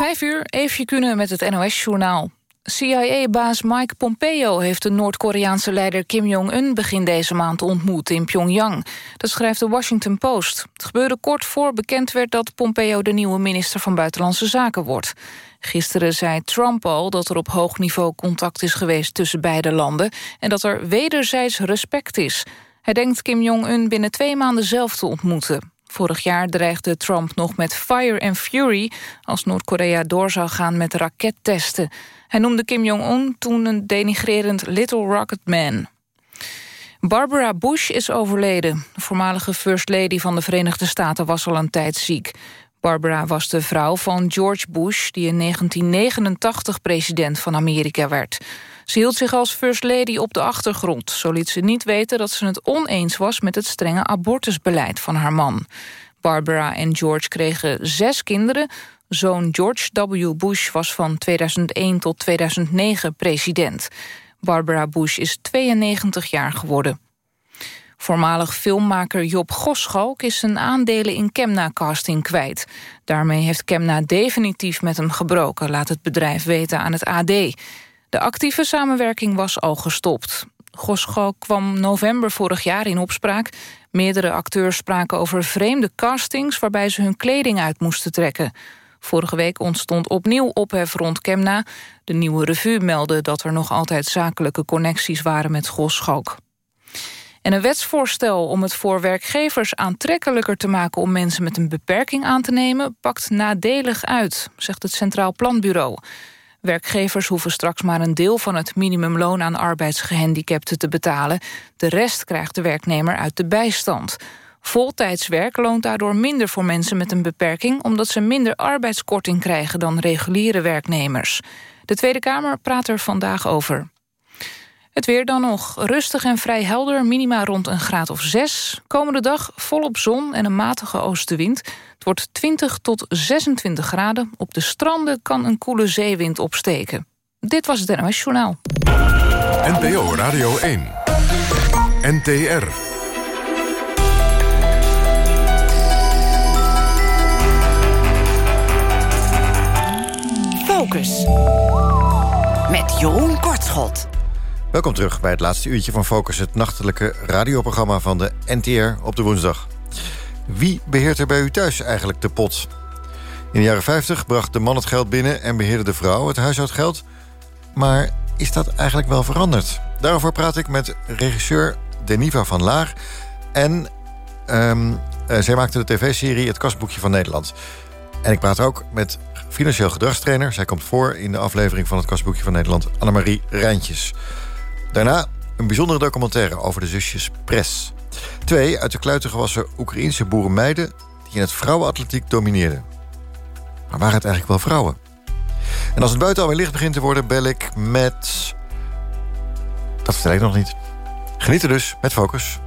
Vijf uur, even kunnen met het NOS-journaal. CIA-baas Mike Pompeo heeft de Noord-Koreaanse leider Kim Jong-un... begin deze maand ontmoet in Pyongyang. Dat schrijft de Washington Post. Het gebeurde kort voor bekend werd dat Pompeo... de nieuwe minister van Buitenlandse Zaken wordt. Gisteren zei Trump al dat er op hoog niveau contact is geweest... tussen beide landen en dat er wederzijds respect is. Hij denkt Kim Jong-un binnen twee maanden zelf te ontmoeten. Vorig jaar dreigde Trump nog met fire and fury... als Noord-Korea door zou gaan met rakettesten. Hij noemde Kim Jong-un toen een denigrerend Little Rocket Man. Barbara Bush is overleden. De voormalige First Lady van de Verenigde Staten was al een tijd ziek. Barbara was de vrouw van George Bush... die in 1989 president van Amerika werd. Ze hield zich als First Lady op de achtergrond. Zo liet ze niet weten dat ze het oneens was... met het strenge abortusbeleid van haar man. Barbara en George kregen zes kinderen. Zoon George W. Bush was van 2001 tot 2009 president. Barbara Bush is 92 jaar geworden. Voormalig filmmaker Job Goschalk is zijn aandelen in Kemna Casting kwijt. Daarmee heeft Kemna definitief met hem gebroken, laat het bedrijf weten aan het AD. De actieve samenwerking was al gestopt. Goschalk kwam november vorig jaar in opspraak. Meerdere acteurs spraken over vreemde castings... waarbij ze hun kleding uit moesten trekken. Vorige week ontstond opnieuw ophef rond Kemna. De nieuwe revue meldde dat er nog altijd zakelijke connecties waren met Goschalk. En een wetsvoorstel om het voor werkgevers aantrekkelijker te maken... om mensen met een beperking aan te nemen, pakt nadelig uit, zegt het Centraal Planbureau. Werkgevers hoeven straks maar een deel van het minimumloon aan arbeidsgehandicapten te betalen. De rest krijgt de werknemer uit de bijstand. Voltijdswerk loont daardoor minder voor mensen met een beperking... omdat ze minder arbeidskorting krijgen dan reguliere werknemers. De Tweede Kamer praat er vandaag over. Het weer dan nog. Rustig en vrij helder, minima rond een graad of 6. Komende dag volop zon en een matige oostenwind. Het wordt 20 tot 26 graden. Op de stranden kan een koele zeewind opsteken. Dit was het NOS Journaal. NPO Radio 1. NTR. Focus. Met Jeroen Kortschot. Welkom terug bij het laatste uurtje van Focus... het nachtelijke radioprogramma van de NTR op de woensdag. Wie beheert er bij u thuis eigenlijk de pot? In de jaren 50 bracht de man het geld binnen... en beheerde de vrouw het huishoudgeld. Maar is dat eigenlijk wel veranderd? Daarover praat ik met regisseur Deniva van Laar... en um, zij maakte de tv-serie Het Kastboekje van Nederland. En ik praat ook met financieel gedragstrainer. Zij komt voor in de aflevering van Het Kastboekje van Nederland... Annemarie Rijntjes. Daarna een bijzondere documentaire over de zusjes Pres. Twee uit de kluiten gewassen Oekraïense boerenmeiden... die in het vrouwenatletiek domineerden. Maar waren het eigenlijk wel vrouwen? En als het buiten alweer licht begint te worden, bel ik met... Dat vertel ik nog niet. Geniet er dus met Focus.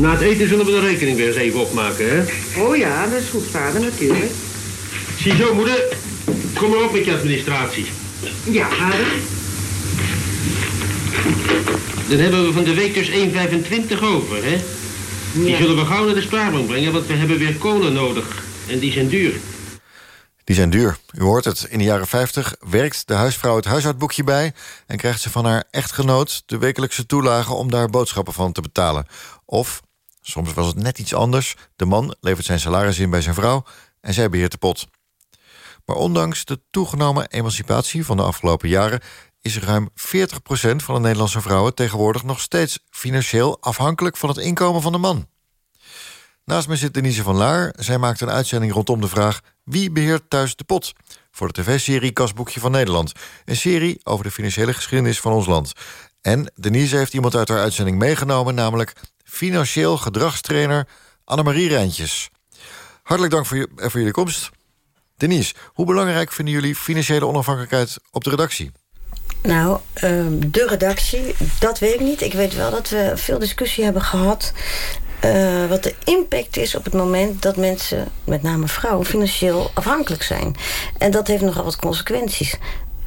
Na het eten zullen we de rekening weer eens even opmaken, hè? Oh ja, dat is goed, vader, natuurlijk. Ziezo, moeder. Kom maar op met je administratie. Ja, vader. Dan hebben we van de week dus 1,25 over, hè? Die zullen we gauw naar de spaarbank brengen, want we hebben weer kolen nodig. En die zijn duur. Die zijn duur. U hoort het. In de jaren 50 werkt de huisvrouw het huishoudboekje bij... en krijgt ze van haar echtgenoot de wekelijkse toelage... om daar boodschappen van te betalen. Of, soms was het net iets anders... de man levert zijn salaris in bij zijn vrouw... en zij beheert de pot. Maar ondanks de toegenomen emancipatie van de afgelopen jaren... is ruim 40% van de Nederlandse vrouwen tegenwoordig nog steeds financieel afhankelijk van het inkomen van de man. Naast mij zit Denise van Laar. Zij maakt een uitzending rondom de vraag... wie beheert thuis de pot? Voor de tv-serie Kasboekje van Nederland. Een serie over de financiële geschiedenis van ons land. En Denise heeft iemand uit haar uitzending meegenomen... namelijk financieel gedragstrainer Annemarie Rijntjes. Hartelijk dank voor, je, voor jullie komst. Denise, hoe belangrijk vinden jullie financiële onafhankelijkheid op de redactie? Nou, ehm, de redactie, dat weet ik niet. Ik weet wel dat we veel discussie hebben gehad... Uh, wat de impact is op het moment dat mensen, met name vrouwen, financieel afhankelijk zijn. En dat heeft nogal wat consequenties.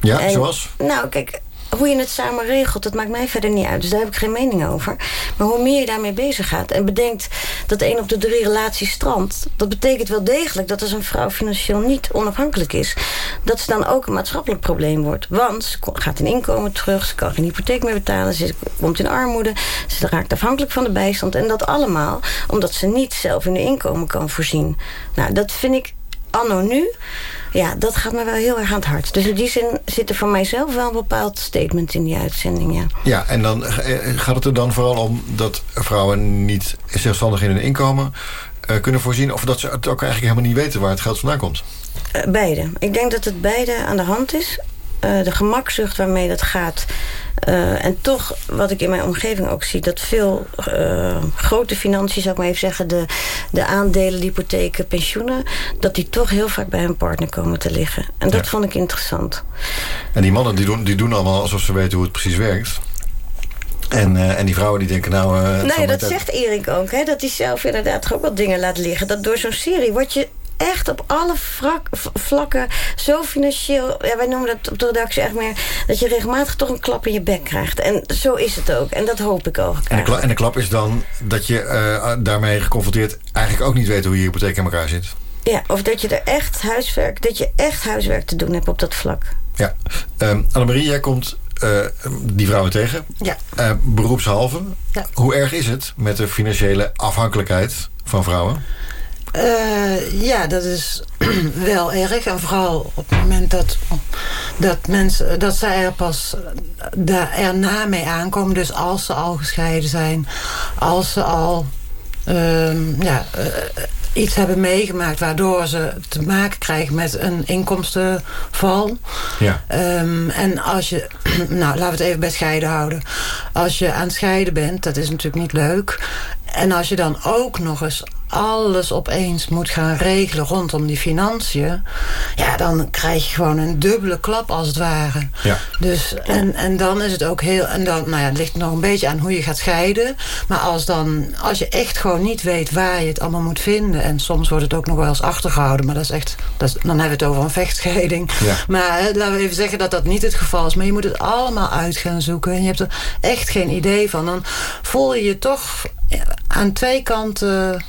Ja, en, zoals? Nou, kijk, hoe je het samen regelt, dat maakt mij verder niet uit. Dus daar heb ik geen mening over. Maar hoe meer je daarmee bezig gaat en bedenkt dat één op de drie relaties strandt... dat betekent wel degelijk dat als een vrouw financieel niet onafhankelijk is... dat ze dan ook een maatschappelijk probleem wordt. Want ze gaat in inkomen terug, ze kan geen hypotheek meer betalen... ze komt in armoede, ze raakt afhankelijk van de bijstand... en dat allemaal omdat ze niet zelf in de inkomen kan voorzien. Nou, dat vind ik anno nu ja, dat gaat me wel heel erg aan het hart. Dus in die zin zit er voor mijzelf wel een bepaald statement in die uitzending, ja. Ja, en dan eh, gaat het er dan vooral om dat vrouwen niet zelfstandig in hun inkomen uh, kunnen voorzien... of dat ze het ook eigenlijk helemaal niet weten waar het geld vandaan komt? Uh, beide. Ik denk dat het beide aan de hand is. Uh, de gemakzucht waarmee dat gaat uh, en toch, wat ik in mijn omgeving ook zie... dat veel uh, grote financiën, zou ik maar even zeggen... de, de aandelen, de hypotheken, pensioenen... dat die toch heel vaak bij hun partner komen te liggen. En dat ja. vond ik interessant. En die mannen die doen, die doen allemaal alsof ze weten hoe het precies werkt... En, uh, en die vrouwen die denken nou... Nee, dat zegt Erik ook. Hè, dat hij zelf inderdaad ook wat dingen laat liggen. Dat door zo'n serie word je echt op alle vrak, vlakken zo financieel... Ja, wij noemen dat op de redactie echt meer... dat je regelmatig toch een klap in je bek krijgt. En zo is het ook. En dat hoop ik ook. En de, klap, en de klap is dan dat je uh, daarmee geconfronteerd... eigenlijk ook niet weet hoe je hypotheek in elkaar zit. Ja, of dat je er echt huiswerk... dat je echt huiswerk te doen hebt op dat vlak. Ja. Um, Annemarie, jij komt uh, die vrouwen tegen. Ja. Uh, beroepshalve. Ja. Hoe erg is het met de financiële afhankelijkheid van vrouwen? Uh, ja, dat is wel erg. En vooral op het moment dat, dat, mensen, dat zij er pas daar erna mee aankomen. Dus als ze al gescheiden zijn. Als ze al uh, ja, uh, iets hebben meegemaakt... waardoor ze te maken krijgen met een inkomstenval. Ja. Um, en als je... nou, laten we het even bij scheiden houden. Als je aan het scheiden bent, dat is natuurlijk niet leuk... En als je dan ook nog eens alles opeens moet gaan regelen rondom die financiën... ja, dan krijg je gewoon een dubbele klap als het ware. Ja. Dus, en, en dan is het ook heel... En dan, nou ja, het ligt nog een beetje aan hoe je gaat scheiden. Maar als, dan, als je echt gewoon niet weet waar je het allemaal moet vinden... en soms wordt het ook nog wel eens achtergehouden... maar dat is echt, dat is, dan hebben we het over een vechtscheiding. Ja. Maar hè, laten we even zeggen dat dat niet het geval is. Maar je moet het allemaal uit gaan zoeken. En je hebt er echt geen idee van. Dan voel je je toch aan twee kanten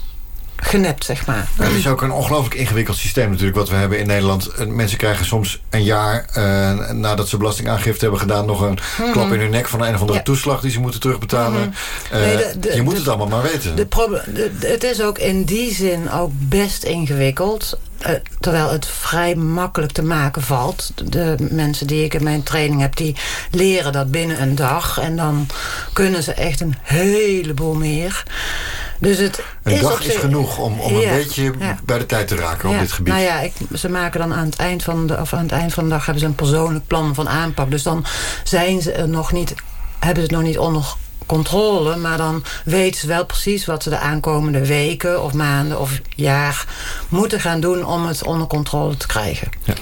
genept, zeg maar. Ja, het is ook een ongelooflijk ingewikkeld systeem natuurlijk wat we hebben in Nederland. Mensen krijgen soms een jaar uh, nadat ze belastingaangifte hebben gedaan... nog een mm -hmm. klap in hun nek van een of andere ja. toeslag die ze moeten terugbetalen. Mm -hmm. uh, nee, de, de, je moet de, het allemaal maar weten. De het is ook in die zin ook best ingewikkeld. Uh, terwijl het vrij makkelijk te maken valt. De mensen die ik in mijn training heb, die leren dat binnen een dag. En dan kunnen ze echt een heleboel meer. Dus het een is dag is genoeg om, om ja, een beetje ja. bij de tijd te raken op dit gebied. Nou ja, ik, ze maken dan aan het, eind van de, of aan het eind van de dag hebben ze een persoonlijk plan van aanpak. Dus dan zijn ze er nog niet, hebben ze het nog niet onder controle. Maar dan weten ze wel precies wat ze de aankomende weken of maanden of jaar moeten gaan doen om het onder controle te krijgen. Ja.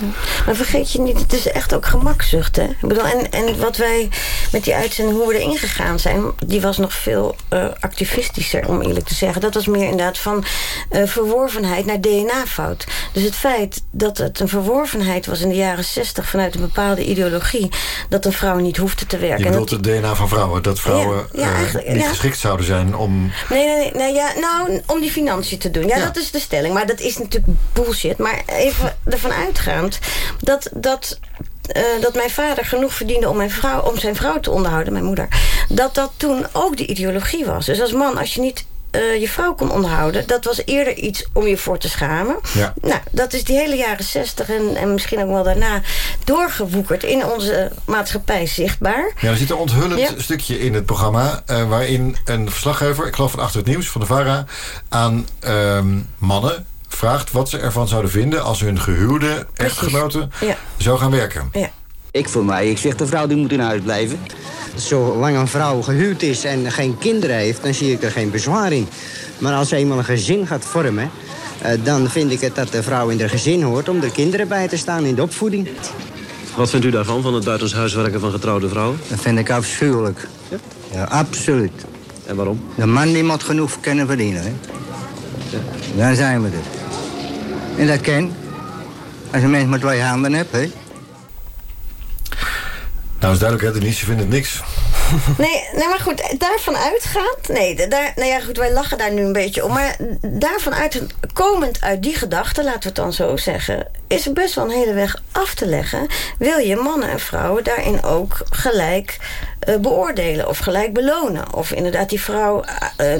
Maar vergeet je niet, het is echt ook gemakzucht. Hè? Ik bedoel, en, en wat wij met die uitzending, hoe we erin gegaan zijn, die was nog veel uh, activistischer, om eerlijk te zeggen. Dat was meer inderdaad van uh, verworvenheid naar DNA-fout. Dus het feit dat het een verworvenheid was in de jaren zestig vanuit een bepaalde ideologie, dat een vrouw niet hoefde te werken. Je bedoelt het DNA van vrouwen, dat vrouwen ja, uh, niet geschikt zouden zijn om... Nee, nee, nee, nee ja, nou, om die financiën te doen. Ja, dat is de stelling. Maar dat is natuurlijk bullshit. Maar even ervan uitgaand dat... dat uh, dat mijn vader genoeg verdiende om, mijn vrouw, om zijn vrouw te onderhouden, mijn moeder. Dat dat toen ook de ideologie was. Dus als man, als je niet uh, je vrouw kon onderhouden... dat was eerder iets om je voor te schamen. Ja. Nou, dat is die hele jaren zestig en, en misschien ook wel daarna... doorgewoekerd in onze maatschappij zichtbaar. Ja, er zit een onthullend ja. stukje in het programma... Uh, waarin een verslaggever, ik geloof van Achter het Nieuws, van de VARA... aan uh, mannen vraagt wat ze ervan zouden vinden... als hun gehuwde echtgenoten ja. zou gaan werken. Ja. Ik voor mij, ik zeg de vrouw die moet in huis blijven. Zolang een vrouw gehuwd is en geen kinderen heeft, dan zie ik er geen bezwaar in. Maar als ze eenmaal een gezin gaat vormen, uh, dan vind ik het dat de vrouw in haar gezin hoort om er kinderen bij te staan in de opvoeding. Wat vindt u daarvan, van het buitens huiswerken van getrouwde vrouwen? Dat vind ik afschuwelijk. Ja? ja absoluut. En waarom? De man die moet genoeg kunnen verdienen. Hè? Ja. Daar zijn we er. En dat ken. Als een mens maar twee handen hebt, hè. Nou, is duidelijk, hè, Denise, vindt het niks. Nee, nee, maar goed, daarvan uitgaand... Nee, daar, nou ja, goed, wij lachen daar nu een beetje om. Maar daarvan uit, komend uit die gedachte, laten we het dan zo zeggen... is er best wel een hele weg af te leggen. Wil je mannen en vrouwen daarin ook gelijk uh, beoordelen of gelijk belonen? Of inderdaad die vrouw uh,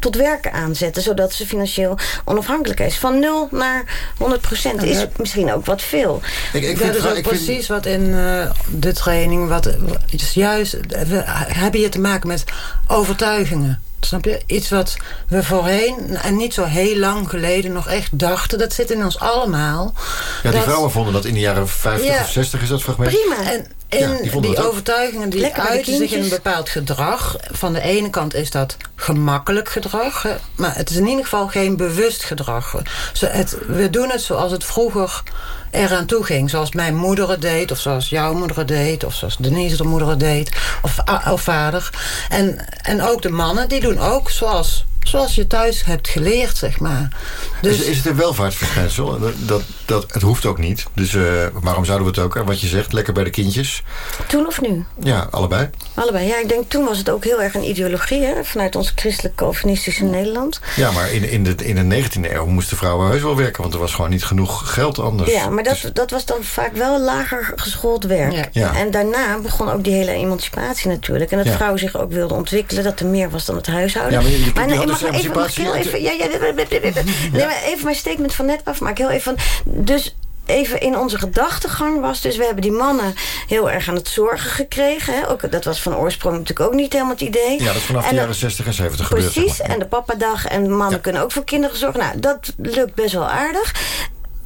tot werken aanzetten... zodat ze financieel onafhankelijk is. Van 0 naar 100 procent is misschien ook wat veel. Ik, ik dat is ook precies vind... wat in uh, de training... Wat, is juist we hebben hier te maken met overtuigingen. Snap je? Iets wat we voorheen, en niet zo heel lang geleden, nog echt dachten. Dat zit in ons allemaal. Ja, die dat... vrouwen vonden dat in de jaren 50 ja, of 60 is dat fragment. Prima. En in ja, die, die overtuigingen die Lekker uiten zich in een bepaald gedrag. Van de ene kant is dat gemakkelijk gedrag. Maar het is in ieder geval geen bewust gedrag. Het, we doen het zoals het vroeger eraan toe ging. Zoals mijn moeder het deed, of zoals jouw moeder het deed... of zoals Denise de moeder het deed, of, of vader. En, en ook de mannen, die doen ook zoals zoals je thuis hebt geleerd, zeg maar. Dus... Is, is het een welvaartsverschijnsel? Dat, dat, het hoeft ook niet. Dus uh, waarom zouden we het ook, wat je zegt, lekker bij de kindjes? Toen of nu? Ja, allebei. Allebei, ja. Ik denk toen was het ook heel erg een ideologie, hè, vanuit ons christelijk calvinistische Nederland. Ja, maar in, in, de, in de 19e eeuw moesten vrouwen heus wel werken, want er was gewoon niet genoeg geld anders. Ja, maar dat, dus... dat was dan vaak wel lager geschoold werk. Ja. ja. En daarna begon ook die hele emancipatie natuurlijk. En dat ja. vrouwen zich ook wilden ontwikkelen, dat er meer was dan het huishouden. Ja, maar je, je, maar, even... Ja, ja, nee, maar even mijn statement van net afmaken. Heel even van... Dus even in onze gedachtegang was. Dus we hebben die mannen heel erg aan het zorgen gekregen. Hè. Ook, dat was van oorsprong natuurlijk ook niet helemaal het idee. Ja, dat is vanaf en de jaren 60 en 70 gebeurd. Precies, zeg maar. en de papadag. En mannen ja. kunnen ook voor kinderen zorgen. Nou, dat lukt best wel aardig.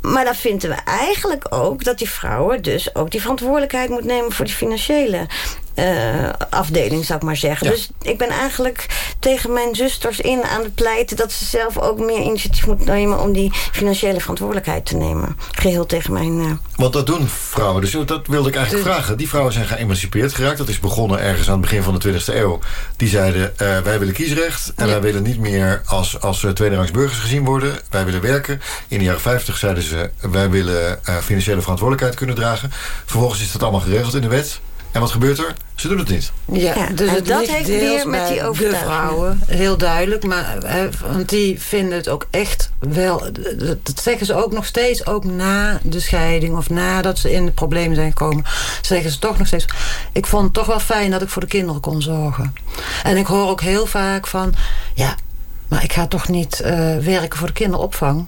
Maar dan vinden we eigenlijk ook dat die vrouwen dus ook die verantwoordelijkheid moet nemen voor die financiële uh, afdeling, zou ik maar zeggen. Ja. Dus ik ben eigenlijk tegen mijn zusters in aan het pleiten... dat ze zelf ook meer initiatief moeten nemen... om die financiële verantwoordelijkheid te nemen. Geheel tegen mijn... Uh... Want dat doen vrouwen. Dus dat wilde ik eigenlijk dus... vragen. Die vrouwen zijn geëmancipeerd geraakt. Dat is begonnen ergens aan het begin van de 20e eeuw. Die zeiden, uh, wij willen kiesrecht... en ja. wij willen niet meer als, als tweederangs burgers gezien worden. Wij willen werken. In de jaren 50 zeiden ze... wij willen financiële verantwoordelijkheid kunnen dragen. Vervolgens is dat allemaal geregeld in de wet... En wat gebeurt er? Ze doen het niet. Ja, ja dus en het dat heeft weer met die de vrouwen, heel duidelijk. Maar, hè, want die vinden het ook echt wel... Dat zeggen ze ook nog steeds, ook na de scheiding... of nadat ze in de problemen zijn gekomen... zeggen ze toch nog steeds... ik vond het toch wel fijn dat ik voor de kinderen kon zorgen. En ik hoor ook heel vaak van... ja, maar ik ga toch niet uh, werken voor de kinderopvang.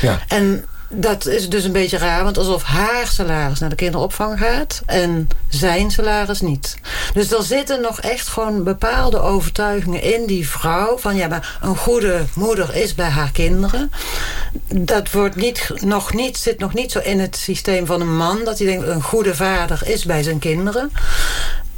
Ja. En dat is dus een beetje raar, want alsof haar salaris naar de kinderopvang gaat... en zijn salaris niet. Dus er zitten nog echt gewoon bepaalde overtuigingen in die vrouw... van ja, maar een goede moeder is bij haar kinderen. Dat wordt niet, nog niet, zit nog niet zo in het systeem van een man... dat hij denkt, een goede vader is bij zijn kinderen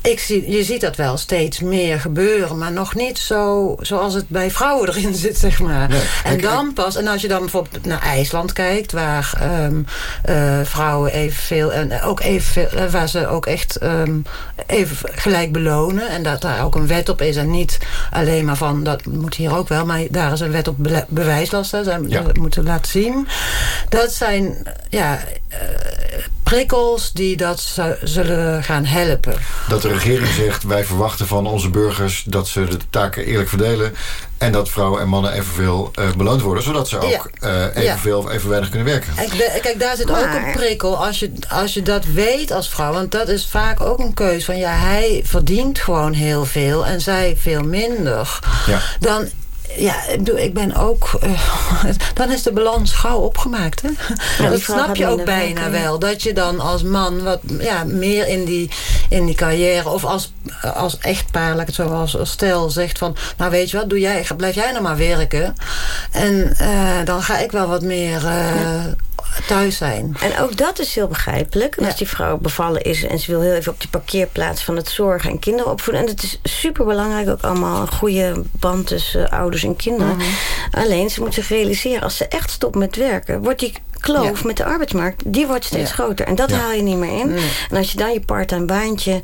ik zie, je ziet dat wel steeds meer gebeuren, maar nog niet zo zoals het bij vrouwen erin zit, zeg maar. En dan pas, en als je dan bijvoorbeeld naar IJsland kijkt, waar um, uh, vrouwen evenveel, en ook evenveel, uh, waar ze ook echt um, even gelijk belonen, en dat daar ook een wet op is, en niet alleen maar van, dat moet hier ook wel, maar daar is een wet op be bewijslast, hè, ja. moeten laten zien. Dat zijn, ja, uh, prikkels die dat zullen gaan helpen. Dat de regering zegt, wij verwachten van onze burgers... dat ze de taken eerlijk verdelen... en dat vrouwen en mannen evenveel uh, beloond worden... zodat ze ook ja. uh, evenveel ja. of even weinig kunnen werken. Kijk, kijk daar zit maar... ook een prikkel als je, als je dat weet als vrouw. Want dat is vaak ook een keus van... ja, hij verdient gewoon heel veel en zij veel minder. Ja. Dan ja, ik ben ook... Uh, dan is de balans gauw opgemaakt, hè? Ja, dat snap je ook bijna wel. Dat je dan als man wat ja, meer in die, in die carrière... of als, als echtpaar, laat ik het zo als, als stel, zegt van... nou weet je wat, doe jij, blijf jij nou maar werken. En uh, dan ga ik wel wat meer... Uh, thuis zijn. En ook dat is heel begrijpelijk. En als die vrouw bevallen is en ze wil heel even op die parkeerplaats van het zorgen en kinderen opvoeden. En het is super belangrijk ook allemaal een goede band tussen ouders en kinderen. Mm -hmm. Alleen ze moet zich realiseren als ze echt stopt met werken, wordt die kloof ja. met de arbeidsmarkt, die wordt steeds ja. groter. En dat ja. haal je niet meer in. Nee. En als je dan je part-time baantje...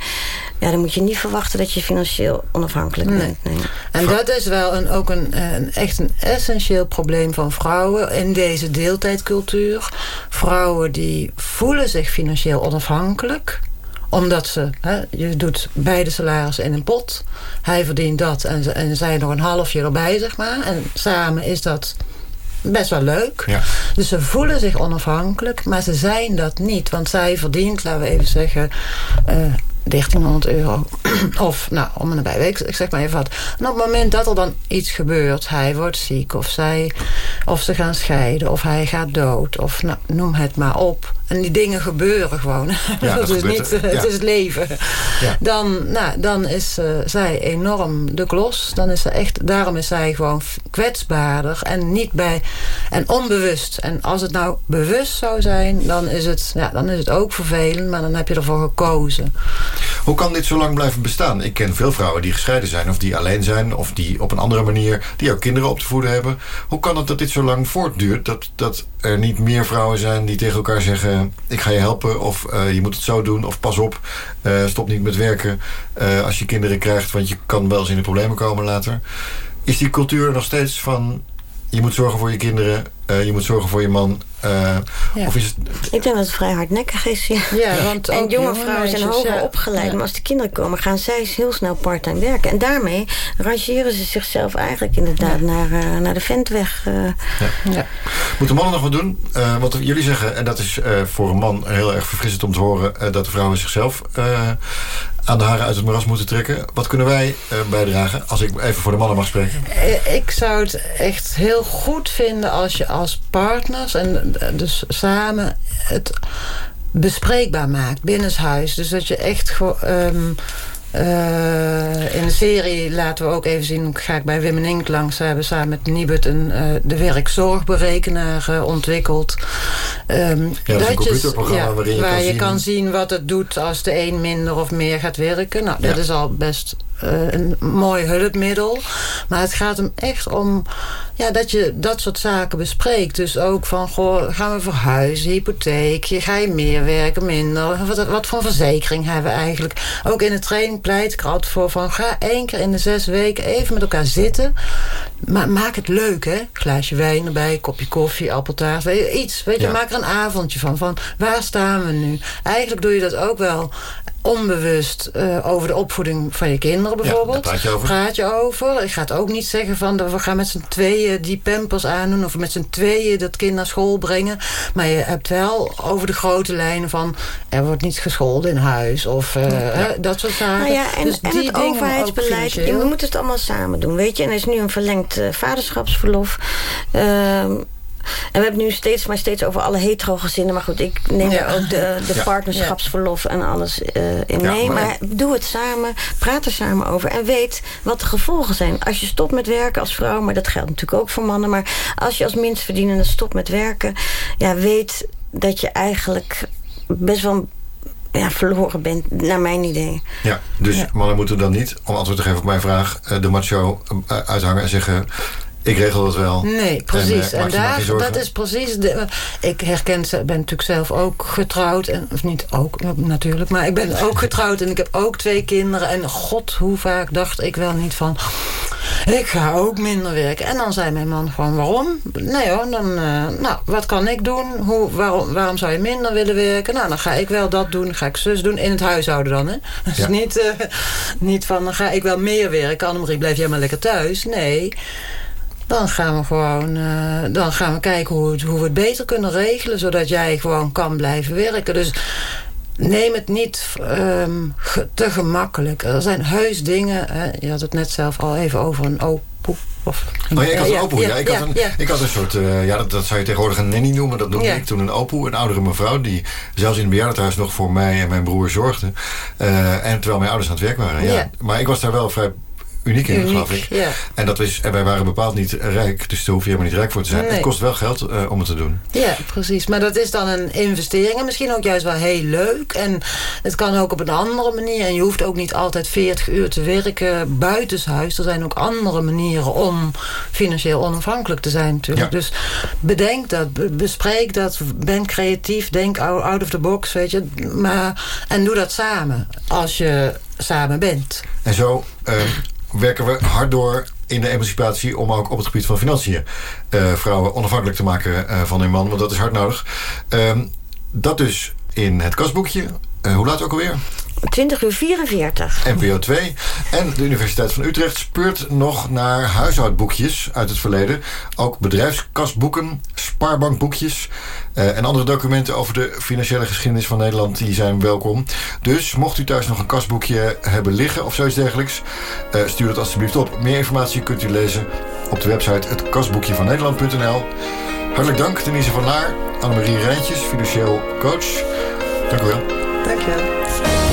Ja, dan moet je niet verwachten dat je financieel onafhankelijk nee. bent. Nee. En dat is wel een, ook een, een, echt een essentieel probleem van vrouwen... in deze deeltijdcultuur. Vrouwen die voelen zich financieel onafhankelijk omdat ze, hè, je doet beide salarissen in een pot. Hij verdient dat en, en zij nog een halfje erbij, zeg maar. En samen is dat best wel leuk. Ja. Dus ze voelen zich onafhankelijk, maar ze zijn dat niet. Want zij verdient, laten we even zeggen... Uh, 1300 euro. of, nou, om en nabij. Ik, ik zeg maar even wat. En op het moment dat er dan iets gebeurt... hij wordt ziek of, zij, of ze gaan scheiden... of hij gaat dood of nou, noem het maar op... En die dingen gebeuren gewoon. Ja, dat, is niet, het, ja. het is het leven. Ja. Dan, nou, dan is uh, zij enorm de klos. Dan is ze echt, daarom is zij gewoon kwetsbaarder en niet bij en onbewust. En als het nou bewust zou zijn, dan is het, ja, dan is het ook vervelend, maar dan heb je ervoor gekozen. Hoe kan dit zo lang blijven bestaan? Ik ken veel vrouwen die gescheiden zijn, of die alleen zijn, of die op een andere manier, die ook kinderen op te voeden hebben. Hoe kan het dat dit zo lang voortduurt? Dat, dat er niet meer vrouwen zijn die tegen elkaar zeggen ik ga je helpen of uh, je moet het zo doen of pas op, uh, stop niet met werken uh, als je kinderen krijgt, want je kan wel eens in de problemen komen later. Is die cultuur nog steeds van je moet zorgen voor je kinderen, je moet zorgen voor je man, uh, ja. Of is het... Ik denk dat het vrij hardnekkig is. Ja. ja want en jonge vrouwen zijn hoger opgeleid. Maar als de kinderen komen, gaan zij heel snel parttime werken. En daarmee rangeren ze zichzelf eigenlijk inderdaad naar, uh, naar de ventweg. Uh. Ja. Moeten mannen nog wat doen? wat jullie zeggen, en dat is voor een man heel erg verfrissend om te horen... dat de vrouwen zichzelf aan de haren uit het moeras moeten trekken. Wat kunnen wij bijdragen, als ik even voor de mannen mag spreken? Ik zou het echt heel goed vinden als je als partners... en dus samen het bespreekbaar maakt binnenshuis. Dus dat je echt... Um, uh, in de serie laten we ook even zien... ga ik bij Wim en Ink langs. We hebben samen met Nibud een, uh, de werkzorgberekenaar uh, ontwikkeld. Um, ja, dat is een computerprogramma ja, waarin je waar kan je zien... kan zien wat het doet als de een minder of meer gaat werken. Nou, dat is al best een mooi hulpmiddel. Maar het gaat hem echt om ja, dat je dat soort zaken bespreekt. Dus ook van, goh, gaan we verhuizen, hypotheek, ga je meer werken, minder? Wat, wat voor verzekering hebben we eigenlijk? Ook in de training pleit ik altijd voor van, ga één keer in de zes weken even met elkaar zitten. Maar maak het leuk, hè? Glaasje wijn erbij, kopje koffie, appeltaart, weet je, iets. Weet je, ja. maak er een avondje van, van waar staan we nu? Eigenlijk doe je dat ook wel onbewust uh, over de opvoeding van je kinderen bijvoorbeeld. Ja, praat je over. Praat je over. Ik ga het ook niet zeggen van we gaan met z'n tweeën die pampers aandoen of met z'n tweeën dat kind naar school brengen. Maar je hebt wel over de grote lijnen van er wordt niet gescholden in huis of uh, ja. dat soort zaken. Nou ja, en, dus en die het overheidsbeleid, je moet het allemaal samen doen, weet je. En er is nu een verlengd uh, vaderschapsverlof. Uh, en we hebben nu steeds maar steeds over alle hetero gezinnen. Maar goed, ik neem ja. er ook de, de ja. partnerschapsverlof en alles uh, in ja, mee. Maar, maar doe het samen, praat er samen over. En weet wat de gevolgen zijn. Als je stopt met werken als vrouw, maar dat geldt natuurlijk ook voor mannen. Maar als je als minstverdienende stopt met werken... Ja, weet dat je eigenlijk best wel ja, verloren bent, naar mijn idee. Ja, dus mannen moeten dan niet, om antwoord te geven op mijn vraag... eh, de macho eh, uithangen en zeggen... ik regel dat wel. Nee, precies. En, En, eh, daar, dat is precies... De, ik herken, ze- ben natuurlijk zelf ook getrouwd. En, of niet ook, natuurlijk. Maar ik ben ook getrouwd en ik heb ook twee kinderen. En god, hoe vaak dacht ik wel niet van... Ik ga ook minder werken. En dan zei mijn man gewoon, waarom? Nee hoor, dan, eh, nou, wat kan ik doen? Hoe, waarom, waarom zou je minder willen werken? Nou, dan ga ik wel dat doen, ga ik zus doen. In het huishouden dan, hè? Dus Ja. niet, eh, niet van, dan ga ik wel meer werken. Annemarie, blijf jij maar lekker thuis. Nee, dan gaan we gewoon eh, dan gaan we kijken hoe, het, hoe we het beter kunnen regelen... zodat jij gewoon kan blijven werken. Dus neem het niet ehm, te gemakkelijk. Er zijn heus dingen... Hè, je had het net zelf al even over een opoe. Of, Oh ja, ik had een opoe. Ja, ik, had een, ik had een soort, eh, ja, dat, dat zou je tegenwoordig een nanny noemen. Dat noemde ik toen een opoe, een oudere mevrouw... die zelfs in het bejaardentehuis nog voor mij en mijn broer zorgde. Eh, en terwijl mijn ouders aan het werk waren. Ja. Ja. Maar ik was daar wel vrij uniek in, Uniek, geloof ik. ja. En, dat is, en wij waren bepaald niet rijk, dus daar hoef je helemaal niet rijk voor te zijn. Nee. Het kost wel geld eh, om het te doen. Ja, precies. Maar dat is dan een investering. En misschien ook juist wel heel leuk. En het kan ook op een andere manier. En je hoeft ook niet altijd 40 uur te werken buitenshuis. Er zijn ook andere manieren om financieel onafhankelijk te zijn natuurlijk. Ja. Dus bedenk dat, be- bespreek dat, ben creatief, denk out out of the box, weet je. Maar, en doe dat samen, als je samen bent. En zo eh, werken we hard door in de emancipatie... om ook op het gebied van financiën eh, vrouwen onafhankelijk te maken eh, van hun man. Want dat is hard nodig. Ehm, dat dus in het kastboekje. Eh, hoe laat ook alweer? 20 uur 44. NPO 2. En de Universiteit van Utrecht speurt nog naar huishoudboekjes uit het verleden. Ook bedrijfskastboeken, spaarbankboekjes eh, en andere documenten over de financiële geschiedenis van Nederland. Die zijn welkom. Dus mocht u thuis nog een kastboekje hebben liggen of zoiets dergelijks, eh, stuur dat alsjeblieft op. Meer informatie kunt u lezen op de website hetkastboekjevannederland.nl. Hartelijk dank Denise van Laar, Annemarie Rijntjes, financieel coach. Dank u wel. Dank je wel.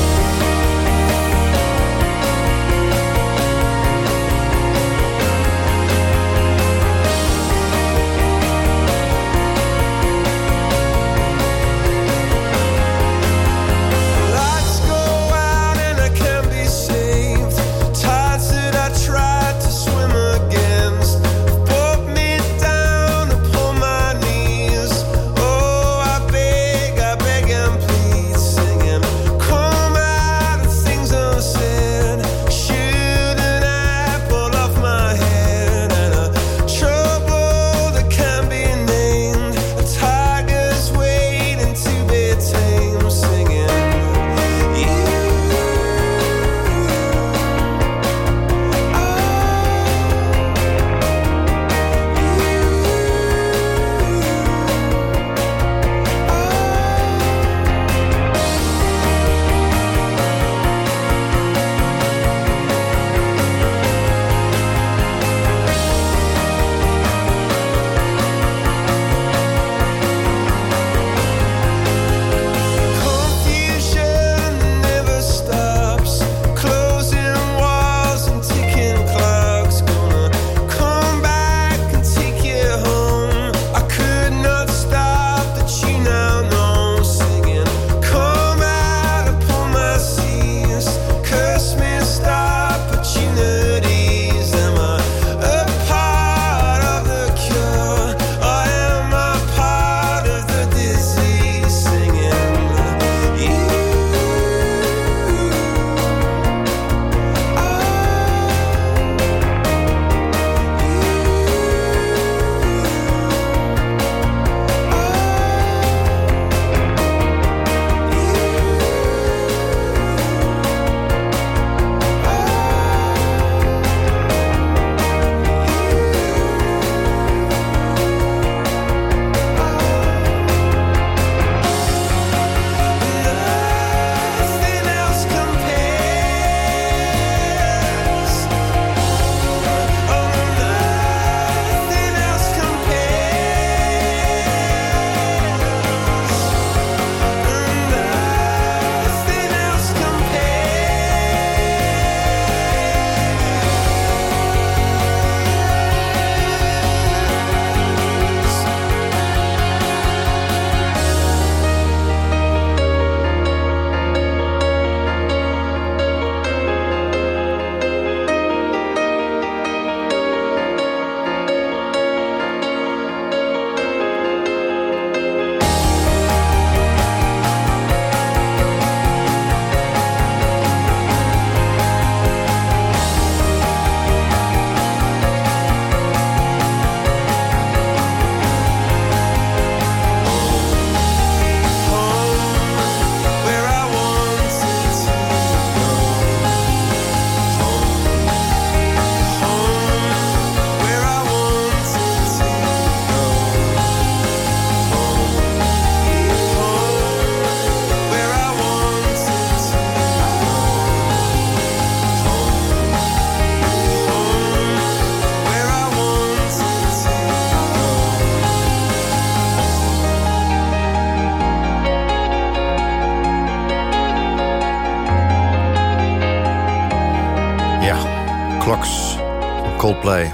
Coldplay.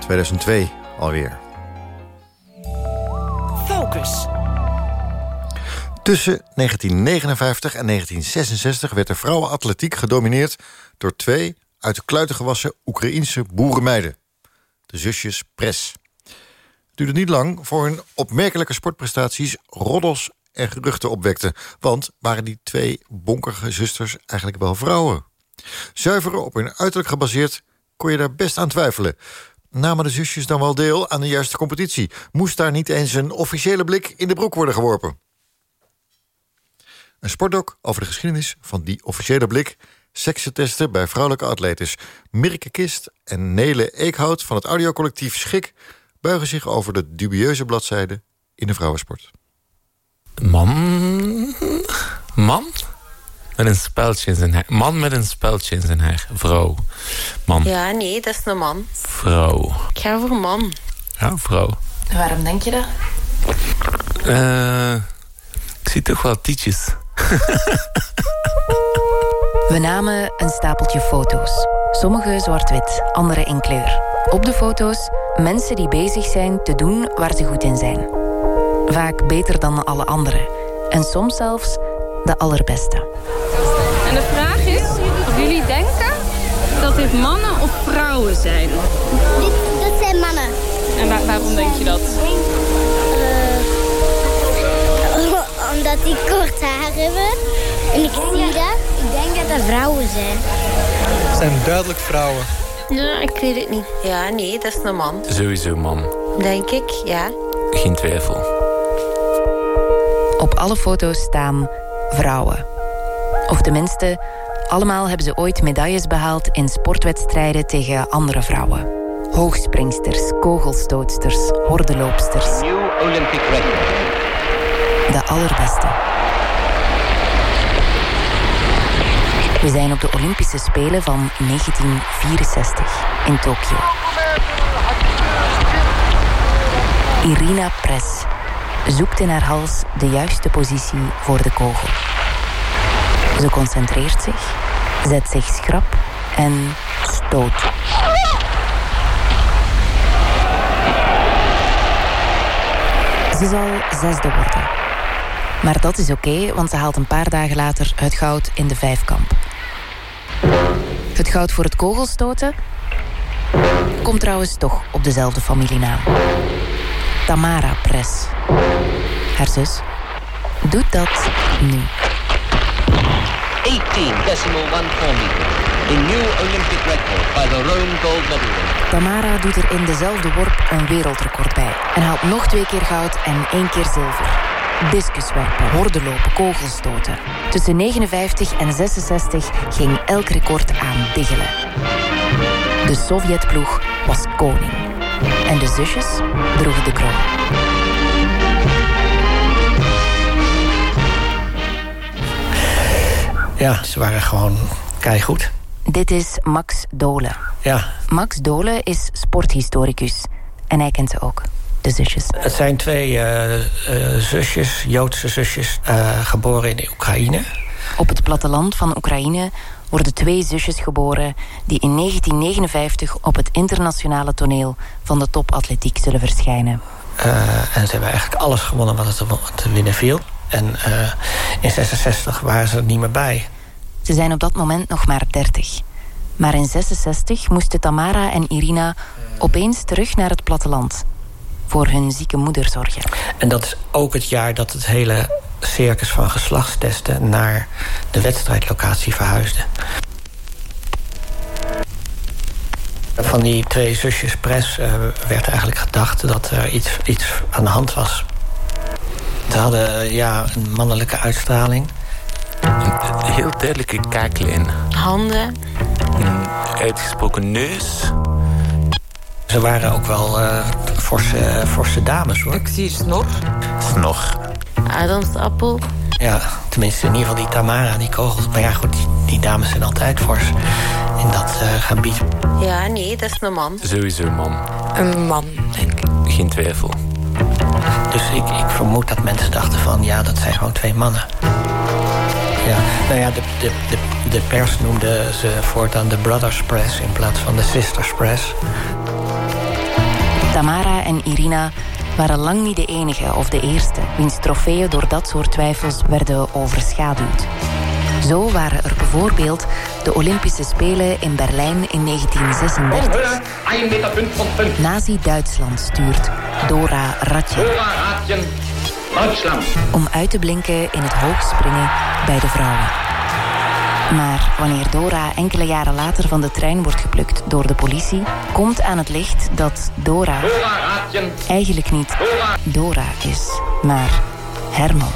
2002 alweer. Focus. Tussen 1959 en 1966 werd de vrouwenatletiek gedomineerd... door twee uit de kluiten gewassen Oekraïense boerenmeiden. De zusjes Pres. Het duurde niet lang voor hun opmerkelijke sportprestaties... roddels en geruchten opwekten. Want waren die twee bonkige zusters eigenlijk wel vrouwen? Zuiver op hun uiterlijk gebaseerd kon je daar best aan twijfelen. Namen de zusjes dan wel deel aan de juiste competitie? Moest daar niet eens een officiële blik in de broek worden geworpen? Een sportdoc over de geschiedenis van die officiële blik... seksentesten bij vrouwelijke atletes. Mirke Kist en Nele Eekhout van het audiocollectief Schik... buigen zich over de dubieuze bladzijde in de vrouwensport. Man. Man? Met een speltje in zijn haar. Man met een speltje in zijn haar. Vrouw. Man. Ja, nee, dat is een man. Vrouw. Ik ga voor man. Ja, vrouw. Waarom denk je dat? Eh, ik zie toch wel tietjes. We namen een stapeltje foto's. Sommige zwart-wit, andere in kleur. Op de foto's mensen die bezig zijn te doen waar ze goed in zijn. Vaak beter dan alle anderen. En soms zelfs de allerbeste. En de vraag is of jullie denken dat dit mannen of vrouwen zijn. Dit, dat zijn mannen. En waar- waarom denk je dat? Eh, omdat die kort haar hebben. En ik zie dat. Ik denk dat dat vrouwen zijn. Het zijn duidelijk vrouwen. Ja, ik weet het niet. Ja, nee, dat is een man. Sowieso man. Denk ik, ja. Geen twijfel. Op alle foto's staan vrouwen. Of tenminste, allemaal hebben ze ooit medailles behaald in sportwedstrijden tegen andere vrouwen. Hoogspringsters, kogelstootsters, record. De allerbeste. We zijn op de Olympische Spelen van 1964 in Tokio. Irina Press zoekt in haar hals de juiste positie voor de kogel. Ze concentreert zich, zet zich schrap en stoot. Ze zal zesde worden. Maar dat is oké, want ze haalt een paar dagen later het goud in de vijfkamp. Het goud voor het kogelstoten komt trouwens toch op dezelfde familienaam. Tamara Press. Haar zus doet dat nu. 18 decimal 1 meter. A new Olympic record by the Rome gold medal winner. Tamara doet er in dezelfde worp een wereldrecord bij. En haalt nog twee keer goud en één keer zilver. Discuswerpen, hordenlopen, kogelstoten. Tussen 59 en 66 ging elk record aan diggelen. De Sovjetploeg was koning. En de zusjes droegen de kroon. Ja, ze waren gewoon keigoed. Dit is Max Dole. Ja, Max Dole is sporthistoricus. En hij kent ze ook, de zusjes. het zijn twee eh, eh, zusjes, Joodse zusjes, eh, geboren in Oekraïne. Op het platteland van Oekraïne worden twee zusjes geboren... die in 1959 op het internationale toneel van de topatletiek zullen verschijnen. Eh, en ze hebben eigenlijk alles gewonnen wat er te, winnen viel. En eh, in 66 waren ze er niet meer bij. Ze zijn op dat moment nog maar 30. Maar in 66 moesten Tamara en Irina opeens terug naar het platteland. Voor hun zieke moeder zorgen. En dat is ook het jaar dat het hele circus van geslachtstesten... naar de wedstrijdlocatie verhuisde. Van die twee zusjes Pres eh, werd eigenlijk gedacht dat er iets, iets aan de hand was. Ze hadden ja, een mannelijke uitstraling. Een heel duidelijke kaaklijn. Handen. Een uitgesproken neus. Ze waren ook wel eh, forse, forse dames, hoor. Ik zie snor. Snor. Adamsappel. Ja, tenminste in ieder geval die Tamara, die kogels. Maar ja, goed, die, die dames zijn altijd fors in dat eh, gebied. Ja, nee, dat is een man. Sowieso man. Een man, denk ik. Geen twijfel. Dus ik, ik vermoed dat mensen dachten van... ja, dat zijn gewoon twee mannen. Ja, nou ja, de, de, de, de pers noemde ze voortaan de Brothers Press in plaats van de Sisters Press. Tamara en Irina waren lang niet de enige of de eerste wiens trofeeën door dat soort twijfels werden overschaduwd. Zo waren er bijvoorbeeld de Olympische Spelen in Berlijn in 1936. Nazi-Duitsland stuurt Dora Ratje Duitsland. om uit te blinken in het hoogspringen bij de vrouwen. Maar wanneer Dora enkele jaren later van de trein wordt geplukt door de politie, komt aan het licht dat Dora eigenlijk niet Dora is, maar Herman.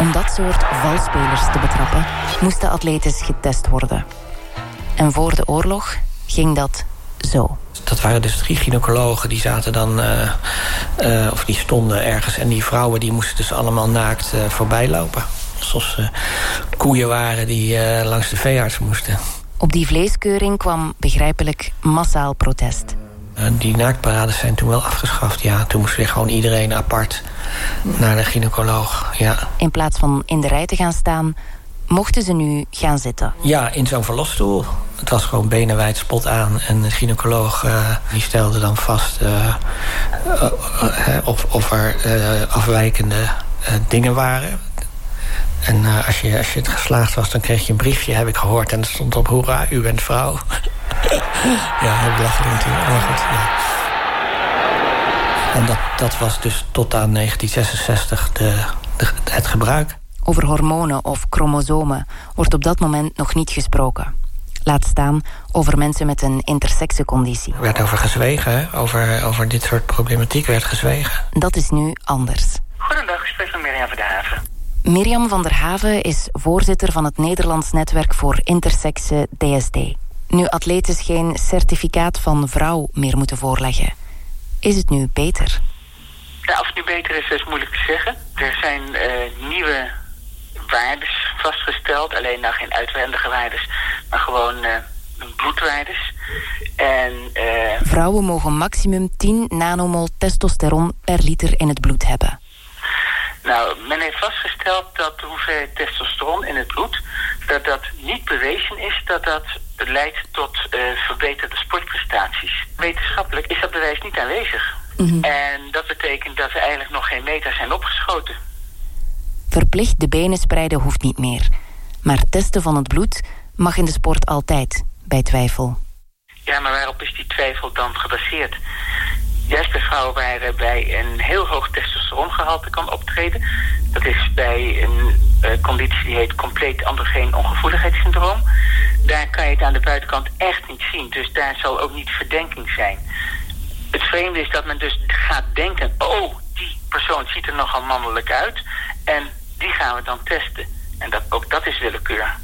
Om dat soort valspelers te betrappen, moesten atletes getest worden. En voor de oorlog ging dat zo. Dat waren dus drie gynaecologen die zaten dan, eh, eh, of die stonden ergens. En die vrouwen die moesten dus allemaal naakt uh, voorbij lopen. Alsof ze koeien waren die langs de veearts moesten. Op die vleeskeuring kwam begrijpelijk massaal protest. Eh, die naaktparades zijn toen wel afgeschaft, ja. Toen moest weer gewoon iedereen apart naar de gynaecoloog, ja. In plaats van in de rij te gaan staan, mochten ze nu gaan zitten. Ja, in zo'n verlosstoel. Het was gewoon benenwijd spot aan. En de gynaecoloog eh, die stelde dan vast eh, eh, of, of er afwijkende dingen waren. En als, je, als je het geslaagd was, dan kreeg je een briefje, heb ik gehoord. En er stond op, hoera, u bent vrouw. ja, heel belachelijk natuurlijk. Maar goed, ja. En dat, dat was dus tot aan 1966 de, de, het gebruik. Over hormonen of chromosomen wordt op dat moment nog niet gesproken. Laat staan over mensen met een intersexenconditie. Er werd over gezwegen, hè? Over, over dit soort problematiek werd gezwegen. Dat is nu anders. Goedendag, ik spreek van Mirjam van der Haven. Mirjam van der Haven is voorzitter van het Nederlands Netwerk voor Intersexe DSD. Nu atletes geen certificaat van vrouw meer moeten voorleggen. Is het nu beter? Ja, of het nu beter is, is moeilijk te zeggen. Er zijn eh, nieuwe waardes vastgesteld. Alleen nou geen uitwendige waardes, maar gewoon eh, bloedwaardes. En eh, Vrouwen mogen maximum 10 nanomol testosteron per liter in het bloed hebben. nou, men heeft vastgesteld dat de hoeveelheid testosteron in het bloed... dat dat niet bewezen is dat dat leidt tot eh, verbeterde sportprestaties. Wetenschappelijk is dat bewijs niet aanwezig. En dat betekent dat er eigenlijk nog geen meter zijn opgeschoten. Verplicht de benen spreiden hoeft niet meer. Maar testen van het bloed mag in de sport altijd, bij twijfel. Ja, maar waarop is die twijfel dan gebaseerd? Juist bij vrouwen waar er bij een heel hoog testosterongehalte kan optreden. Dat is bij een eh, conditie die heet compleet androgeen ongevoeligheidssyndroom. Daar kan je het aan de buitenkant echt niet zien. Dus daar zal ook niet verdenking zijn. Het vreemde is dat men dus gaat denken... oh, die persoon ziet er nogal mannelijk uit... en die gaan we dan testen. En dat, ook dat is willekeur.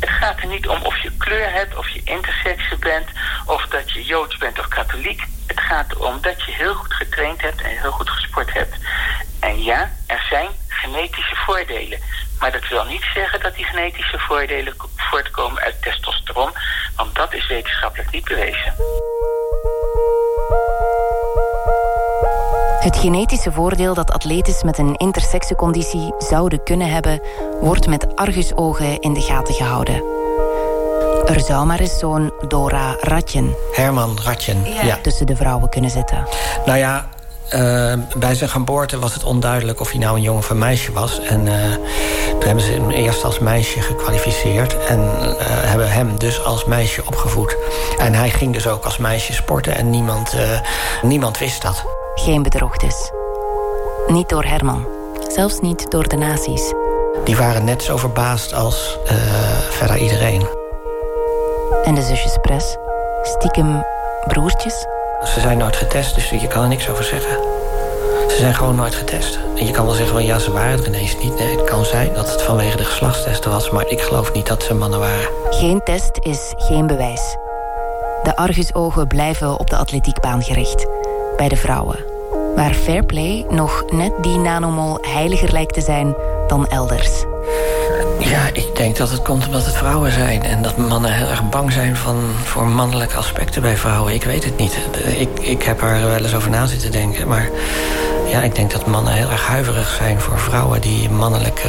Het gaat er niet om of je kleur hebt, of je intersexe bent... of dat je joods bent of katholiek. Het gaat erom dat je heel goed getraind hebt en heel goed gesport hebt. En ja, er zijn genetische voordelen. Maar dat wil niet zeggen dat die genetische voordelen ko- voortkomen uit testosteron... want dat is wetenschappelijk niet bewezen. Het genetische voordeel dat atletes met een intersexenconditie zouden kunnen hebben, wordt met argusogen in de gaten gehouden. Er zou maar eens zo'n Dora Ratjen Herman Ratjen, ja. tussen de vrouwen kunnen zitten. Nou ja, eh, bij zijn geboorte was het onduidelijk of hij nou een jongen of een meisje was. En eh, toen hebben ze hem eerst als meisje gekwalificeerd. En eh, hebben hem dus als meisje opgevoed. En hij ging dus ook als meisje sporten. En niemand, niemand wist dat. Geen bedrog dus. Niet door Herman. Zelfs niet door de nazi's. Die waren net zo verbaasd als eh, verder iedereen. En de zusjes Pres? Stiekem broertjes? Ze zijn nooit getest, dus je kan er niks over zeggen. Ze zijn gewoon nooit getest. En je kan wel zeggen, van, ja, ze waren er ineens niet. Nee, het kan zijn dat het vanwege de geslachtstesten was... maar ik geloof niet dat ze mannen waren. Geen test is geen bewijs. De argusogen blijven op de atletiekbaan gericht. Bij de vrouwen. Waar fairplay nog net die nanomol heiliger lijkt te zijn dan elders. Ja, ik denk dat het komt omdat het vrouwen zijn. En dat mannen heel erg bang zijn van, voor mannelijke aspecten bij vrouwen. Ik weet het niet. Ik, ik heb er wel eens over na zitten denken. Maar ja, ik denk dat mannen heel erg huiverig zijn voor vrouwen die mannelijke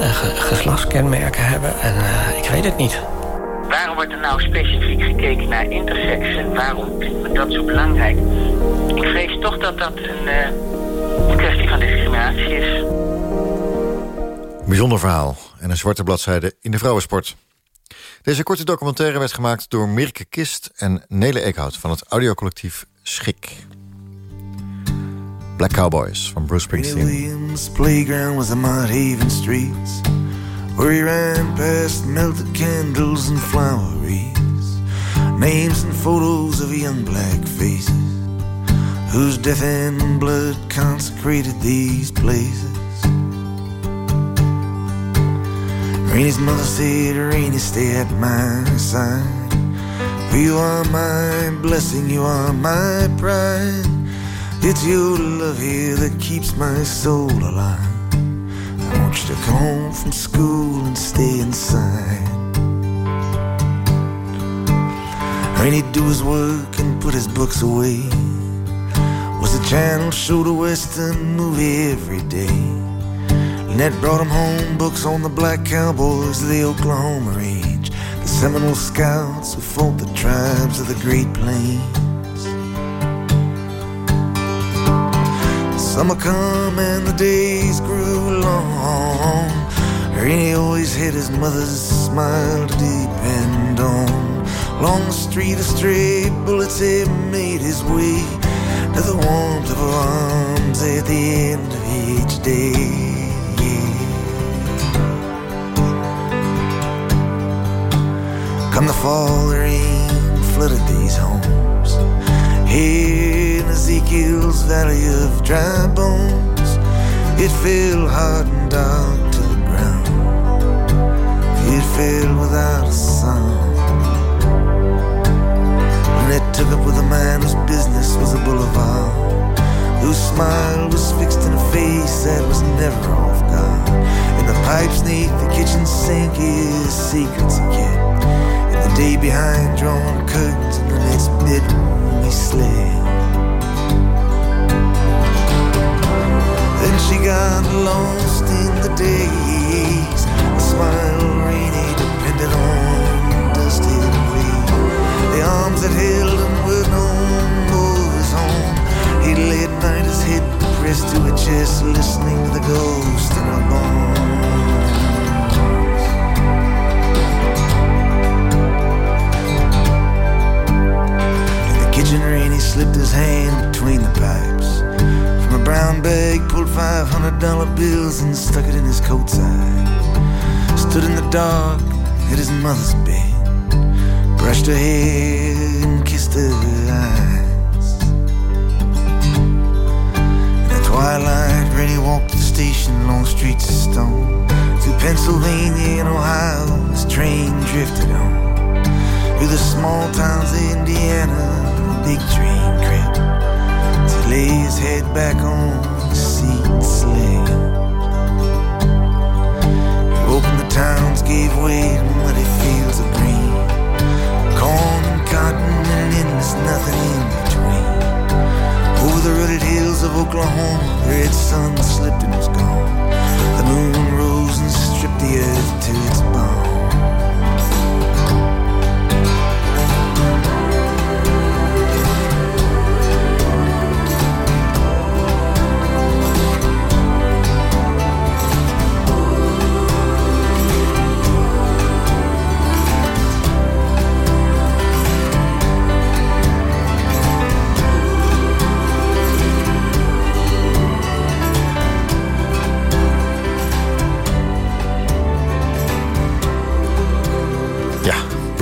eh, ge- geslachtskenmerken hebben. En eh, ik weet het niet. Wordt er nou specifiek gekeken naar intersex en waarom vindt men dat zo belangrijk? Ik vrees toch dat dat een eh, kwestie van discriminatie is. Een bijzonder verhaal en een zwarte bladzijde in de vrouwensport. Deze korte documentaire werd gemaakt door Mirke Kist en Nele Eekhout... van het audiocollectief Schik. Black Cowboys van Bruce Springsteen. Williams' playground was the mud haven streets where he ran past melted candles and flower wreaths, names and photos of young black faces whose death and blood consecrated these places. Rainy's mother said, Rainy, stay at my side. For you are my blessing, you are my pride. It's your love here that keeps my soul alive. Want you to come home from school and stay inside. Rainy'd do his work and put his books away. Was the channel show the western movie every day. And that brought him home books on the black cowboys of the Oklahoma Range, the Seminole scouts who fought the tribes of the Great Plains. Summer come and the days grew long. Rainy always had his mother's smile to depend on. Along the street, of stray bullets had made his way to the warmth of arms at the end of each day. Come the fall, the rain flooded these homes. Here in Ezekiel's valley of dry bones, it fell hard and dark to the ground. It fell without a sound. And it took up with a man whose business was a boulevard, whose smile was fixed in a face that was never off guard. And the pipes neath the kitchen sink is secrets kept. And the day behind drawn curtains in the next bedroom he slept. Then she got lost in the days. A smile rainy depended on dusted ways. The arms that held him were no more his own. He lay at night, his head pressed to her chest, listening to the ghost in her bones. In the kitchen rain, slipped his hand between the pipes. From a brown bag, pulled five hundred dollar bills and stuck it in his coat side. Stood in the dark at his mother's bed, brushed her hair and kissed her eyes. In the twilight, Rennie walked the station along streets of stone. Through Pennsylvania and Ohio, his train drifted on. Through the small towns of Indiana, the big train his head back on the seat slept. Opened the towns, gave way to muddy fields of green. Corn and cotton and endless nothing in between. Over the rutted hills of Oklahoma, the red sun slipped and was gone. The moon rose and stripped the earth to its bone.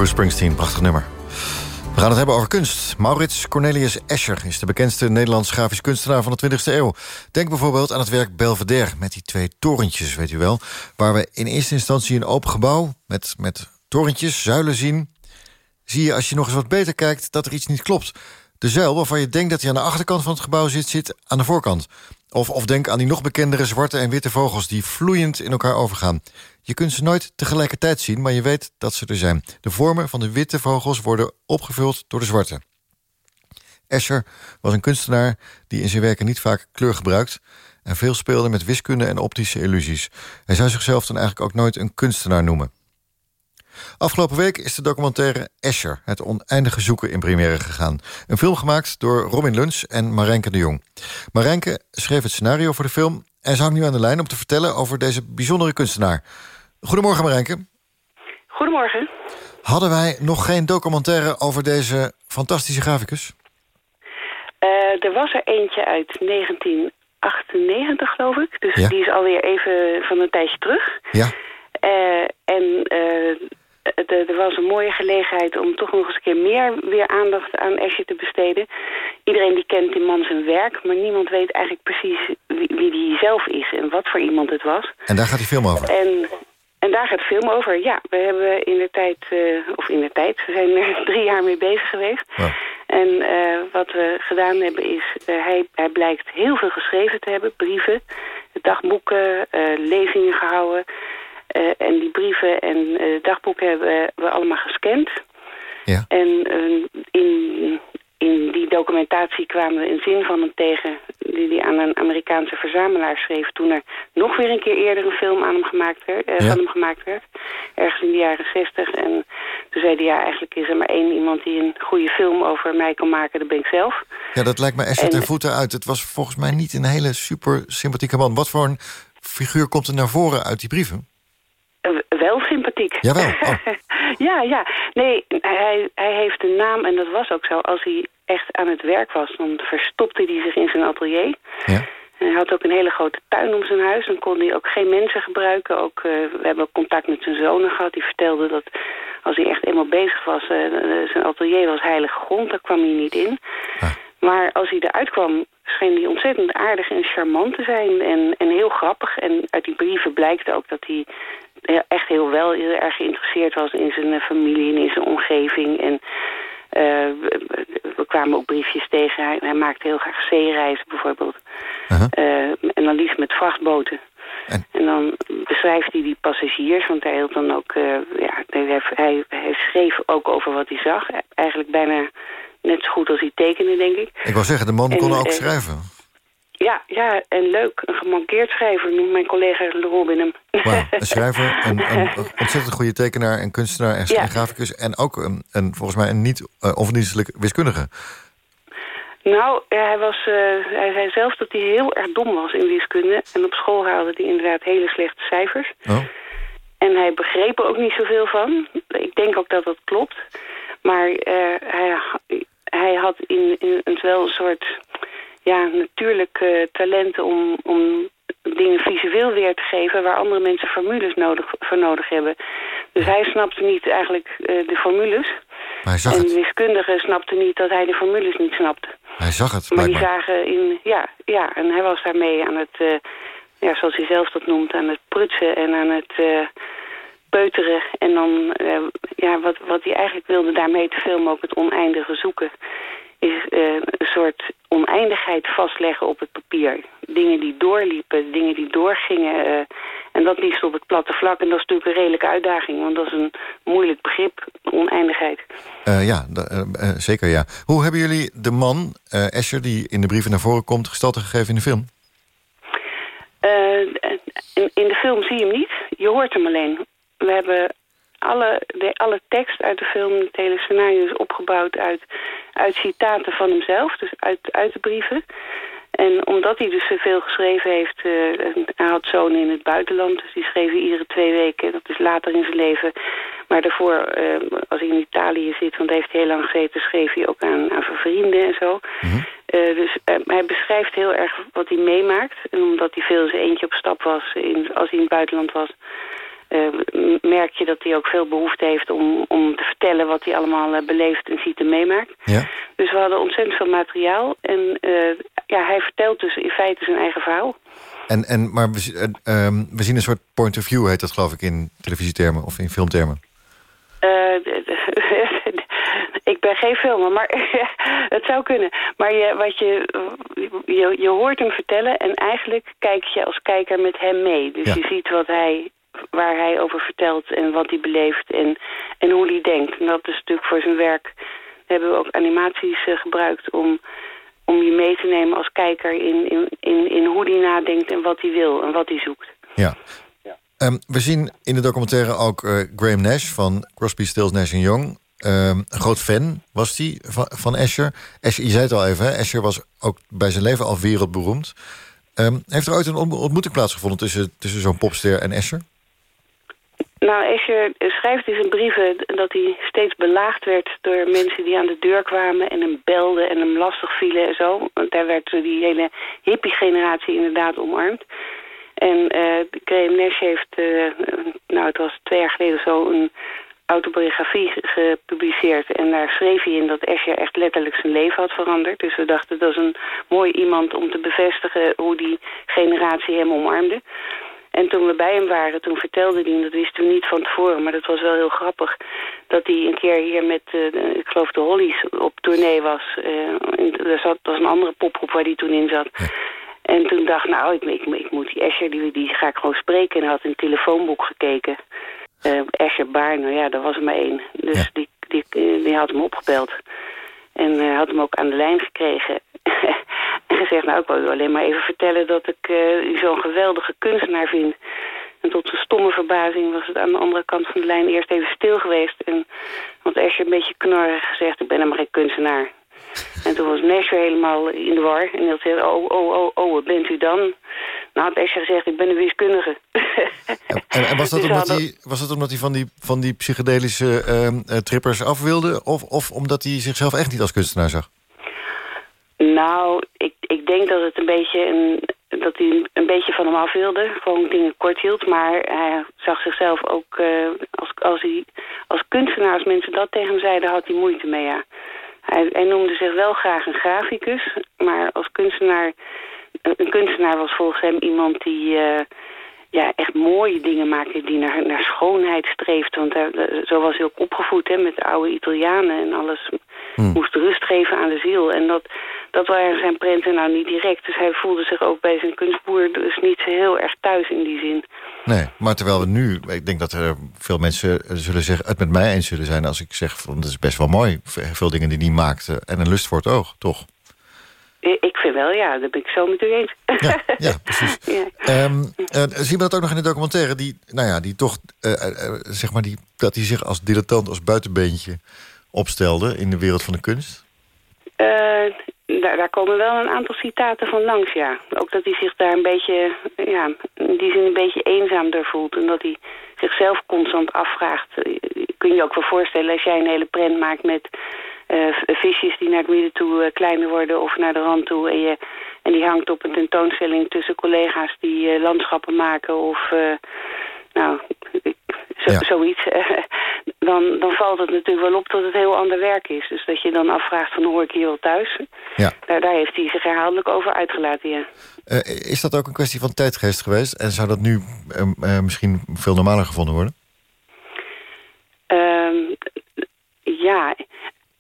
Springsteen, prachtig nummer. We gaan het hebben over kunst. Maurits Cornelius Escher is de bekendste Nederlands grafisch kunstenaar van de 20e eeuw. Denk bijvoorbeeld aan het werk Belvedere met die twee torentjes, weet u wel. Waar we in eerste instantie een open gebouw met, met torentjes, zuilen zien. Zie je als je nog eens wat beter kijkt dat er iets niet klopt. De zuil waarvan je denkt dat hij aan de achterkant van het gebouw zit, zit aan de voorkant. Of, of denk aan die nog bekendere zwarte en witte vogels die vloeiend in elkaar overgaan. Je kunt ze nooit tegelijkertijd zien, maar je weet dat ze er zijn. De vormen van de witte vogels worden opgevuld door de zwarte. Escher was een kunstenaar die in zijn werken niet vaak kleur gebruikt... en veel speelde met wiskunde en optische illusies. Hij zou zichzelf dan eigenlijk ook nooit een kunstenaar noemen. Afgelopen week is de documentaire Escher, het oneindige zoeken in première gegaan. Een film gemaakt door Robin Luns en Marijnke de Jong. Marijnke schreef het scenario voor de film... en zou nu aan de lijn om te vertellen over deze bijzondere kunstenaar. Goedemorgen Marijnke. Goedemorgen. Hadden wij nog geen documentaire over deze fantastische graficus? Eh, er was er eentje uit 1998, geloof ik. Dus Ja. die is alweer even van een tijdje terug. Ja. Eh, en eh, er was een mooie gelegenheid om toch nog eens een keer meer weer aandacht aan Escher te besteden. Iedereen die kent die man zijn werk, maar niemand weet eigenlijk precies wie, wie die zelf is en wat voor iemand het was. En daar gaat die film over. En, en daar gaat de film over. Ja, we hebben in de tijd, eh, of in de tijd, we zijn er drie jaar mee bezig geweest. En eh, wat we gedaan hebben is, eh, hij, hij blijkt heel veel geschreven te hebben. Brieven, dagboeken, lezingen gehouden. Eh, en die brieven en dagboeken hebben we allemaal gescand. Ja. En in, in die documentatie kwamen we een zin van hem tegen... die hij aan een Amerikaanse verzamelaar schreef... toen er nog weer een keer eerder een film aan hem gemaakt werd, eh, Ja. van hem gemaakt werd. Ergens in de jaren zestig. En toen zei hij, ja, eigenlijk is er maar één iemand... die een goede film over mij kan maken, dat ben ik zelf. Ja, dat lijkt me En- ten voeten uit. Het was volgens mij niet een hele super sympathieke man. Wat voor een figuur komt er naar voren uit die brieven? Eh, wel sympathiek. Jawel, oh. ja, ja. Nee, hij, hij heeft een naam en dat was ook zo. Als hij echt aan het werk was, dan verstopte hij zich in zijn atelier. Ja. En hij had ook een hele grote tuin om zijn huis. Dan kon hij ook geen mensen gebruiken. Ook, eh, we hebben ook contact met zijn zonen gehad. Die vertelde dat als hij echt eenmaal bezig was... eh, zijn atelier was heilige grond, daar kwam hij niet in. Maar als hij eruit kwam, scheen hij ontzettend aardig en charmant te zijn. En, en heel grappig. En uit die brieven blijkt ook dat hij echt heel wel heel erg geïnteresseerd was in zijn eh, familie en in zijn omgeving. En eh, we, kwamen ook briefjes tegen. Hij, hij maakte heel graag zeereizen bijvoorbeeld. Eh, en dan liefst met vrachtboten. En dan beschrijft hij die passagiers, want hij hield dan ook, ja, hij, hij, hij schreef ook over wat hij zag. Eigenlijk bijna net zo goed als hij tekende, denk ik. Ik wou zeggen, de man En, kon ook schrijven. Ja, ja, en leuk. Een gemankeerd schrijver noemt mijn collega Robin hem. Een schrijver, een, een ontzettend goede tekenaar en kunstenaar en, Ja. en graficus... en ook een, een, volgens mij een niet uh, onverdienstelijk wiskundige. Nou, hij, was, eh, hij zei zelf dat hij heel erg dom was in wiskunde. En op school haalde hij inderdaad hele slechte cijfers. Oh. En hij begreep er ook niet zoveel van. Ik denk ook dat dat klopt. Maar eh, hij, hij had in, in, in wel een soort ja, natuurlijk eh, talent om, om dingen visueel weer te geven... waar andere mensen formules nodig, voor nodig hebben. Dus hij snapte niet eigenlijk eh, de formules. Maar hij zag en de wiskundige snapte niet dat hij de formules niet snapte. Hij zag het, Maar die blijkbaar. zagen in, ja, ja, en hij was daarmee aan het, eh, ja, zoals hij zelf dat noemt, aan het prutsen en aan het peuteren. En dan, ja, wat, wat hij eigenlijk wilde daarmee te filmen, ook het oneindige zoeken, is eh, een soort oneindigheid vastleggen op het papier. Dingen die doorliepen, dingen die doorgingen. eh, en dat liefst op het platte vlak. En dat is natuurlijk een redelijke uitdaging, want dat is een moeilijk begrip, oneindigheid. Eh, ja, zeker ja. Hoe hebben jullie de man, Escher, die in de brieven naar voren komt... gestalte gegeven in de film? In, in de film zie je hem niet. Je hoort hem alleen. We hebben alle, de, alle tekst uit de film, het hele scenario is opgebouwd uit, uit citaten van hemzelf. Dus uit, uit de brieven. En omdat hij dus zoveel geschreven heeft... eh, hij had zonen in het buitenland, dus die schreven iedere twee weken. Dat is later in zijn leven. Maar daarvoor, eh, als hij in Italië zit, want hij heeft heel lang gezeten... schreef hij ook aan, aan zijn vrienden en zo. Eh, dus hij beschrijft heel erg wat hij meemaakt. En omdat hij veel zijn eentje op stap was, in, als hij in het buitenland was... eh, m- merk je dat hij ook veel behoefte heeft om, om te vertellen... wat hij allemaal eh, beleeft en ziet en meemaakt. Ja. Dus we hadden ontzettend veel materiaal. En eh, ja, hij vertelt dus in feite zijn eigen verhaal. En, en, maar we, eh, ehm, we zien een soort point of view, heet dat geloof ik in televisietermen of in filmtermen. Ik ben geen filmer, maar het zou kunnen. Maar je, wat je, je, je hoort hem vertellen en eigenlijk kijk je als kijker met hem mee. Dus Ja. je ziet wat hij, waar hij over vertelt en wat hij beleeft en, en hoe hij denkt. En dat is natuurlijk voor zijn werk hebben we ook animaties eh, gebruikt om, om je mee te nemen als kijker in, in, in, in hoe die nadenkt en wat hij wil en wat hij zoekt. Ja. Ehm, we zien in de documentaire ook eh, Graham Nash van Crosby, Stills, Nash Young. Ehm, een groot fan was hij van, van Asher. Asher. Je zei het al even, hè? Asher was ook bij zijn leven al wereldberoemd. Ehm, heeft er ooit een ontmo- ontmoeting plaatsgevonden tussen, tussen zo'n popster en Asher? Nou, Escher schrijft in zijn brieven dat hij steeds belaagd werd door mensen die aan de deur kwamen en hem belden en hem lastig vielen en zo. Want daar werd die hele hippie-generatie inderdaad omarmd. En eh Graham Nash heeft, eh, nou het was twee jaar geleden zo, een autobiografie ge- gepubliceerd. En daar schreef hij in dat Escher echt letterlijk zijn leven had veranderd. Dus we dachten dat is een mooi iemand om te bevestigen hoe die generatie hem omarmde. En toen we bij hem waren, toen vertelde hij, en dat wisten we niet van tevoren, maar dat was wel heel grappig, dat hij een keer hier met, eh, de- ik geloof de Hollies, op tournee was. Eh, en er zat, dat was een andere popgroep waar hij toen in zat. En toen dacht nou, ik, ik, ik moet die Escher, die, die ga ik gewoon spreken. En hij had in het telefoonboek gekeken. Eh Escher Baar, nou ja, dat was er maar één. Dus die, die, eh, die had hem opgebeld. En eh, had hem ook aan de lijn gekregen. en gezegd, nou, ik wil u alleen maar even vertellen dat ik eh, u zo'n geweldige kunstenaar vind. En tot zijn stomme verbazing was het aan de andere kant van de lijn eerst even stil geweest. En had Escher een beetje knorrig gezegd, ik ben helemaal geen kunstenaar. En toen was weer helemaal in de war. En hij gezegd, oh, oh, oh, oh, wat bent u dan? Nou had Escher gezegd, ik ben een wiskundige. En, en was, dat Dus omdat hij, was dat omdat hij van die, van die psychedelische ehm, eh, trippers af wilde? Of, of omdat hij zichzelf echt niet als kunstenaar zag? Nou, ik, ik denk dat het een beetje een, dat hij een beetje van hem af wilde. Gewoon dingen kort hield. Maar hij zag zichzelf ook eh, als, als, hij, als kunstenaar, als mensen dat tegen hem zeiden, had hij moeite mee, ja. Hij, hij noemde zich wel graag een graficus. Maar als kunstenaar, een kunstenaar was volgens hem iemand die eh, ja, echt mooie dingen maakte. Die naar, naar schoonheid streeft. Want hij, eh, zo was hij ook opgevoed hè, met de oude Italianen en alles moest rust geven aan de ziel. En dat, dat waren zijn prenten nou niet direct. Dus hij voelde zich ook bij zijn kunstboer dus niet zo heel erg thuis in die zin. Nee, maar terwijl we nu... Ik denk dat er veel mensen eh, zullen zeggen, het met mij eens zullen zijn... als ik zeg, van, dat is best wel mooi. Veel dingen die hij maakte. En een lust voor het oog, toch? Ik vind wel, ja, dat ben ik zo met u eens. Ja, precies. Ja. Eh, zien we dat ook nog in de documentaire? Die, nou ja, die toch, eh, zeg maar, die, dat hij zich als dilettant, als buitenbeentje opstelde in de wereld van de kunst? Daar, daar komen wel een aantal citaten van langs, ja. Ook dat hij zich daar een beetje, ja, die zin een beetje eenzaam door voelt. En dat hij zichzelf constant afvraagt. Eh, kun je ook wel voorstellen als jij een hele prent maakt met v- visjes die naar het midden toe eh, kleiner worden of naar de rand toe. En, je, en die hangt op een tentoonstelling tussen collega's die landschappen maken of... eh, nou, zo, Ja. zoiets. dan, dan valt het natuurlijk wel op dat het heel ander werk is. Dus dat je dan afvraagt van hoor ik hier wel thuis? Ja. Daar, daar heeft hij zich herhaaldelijk over uitgelaten, ja. Eh, is dat ook een kwestie van tijdgeest geweest? En zou dat nu eh, eh, misschien veel normaler gevonden worden? Ehm, ja,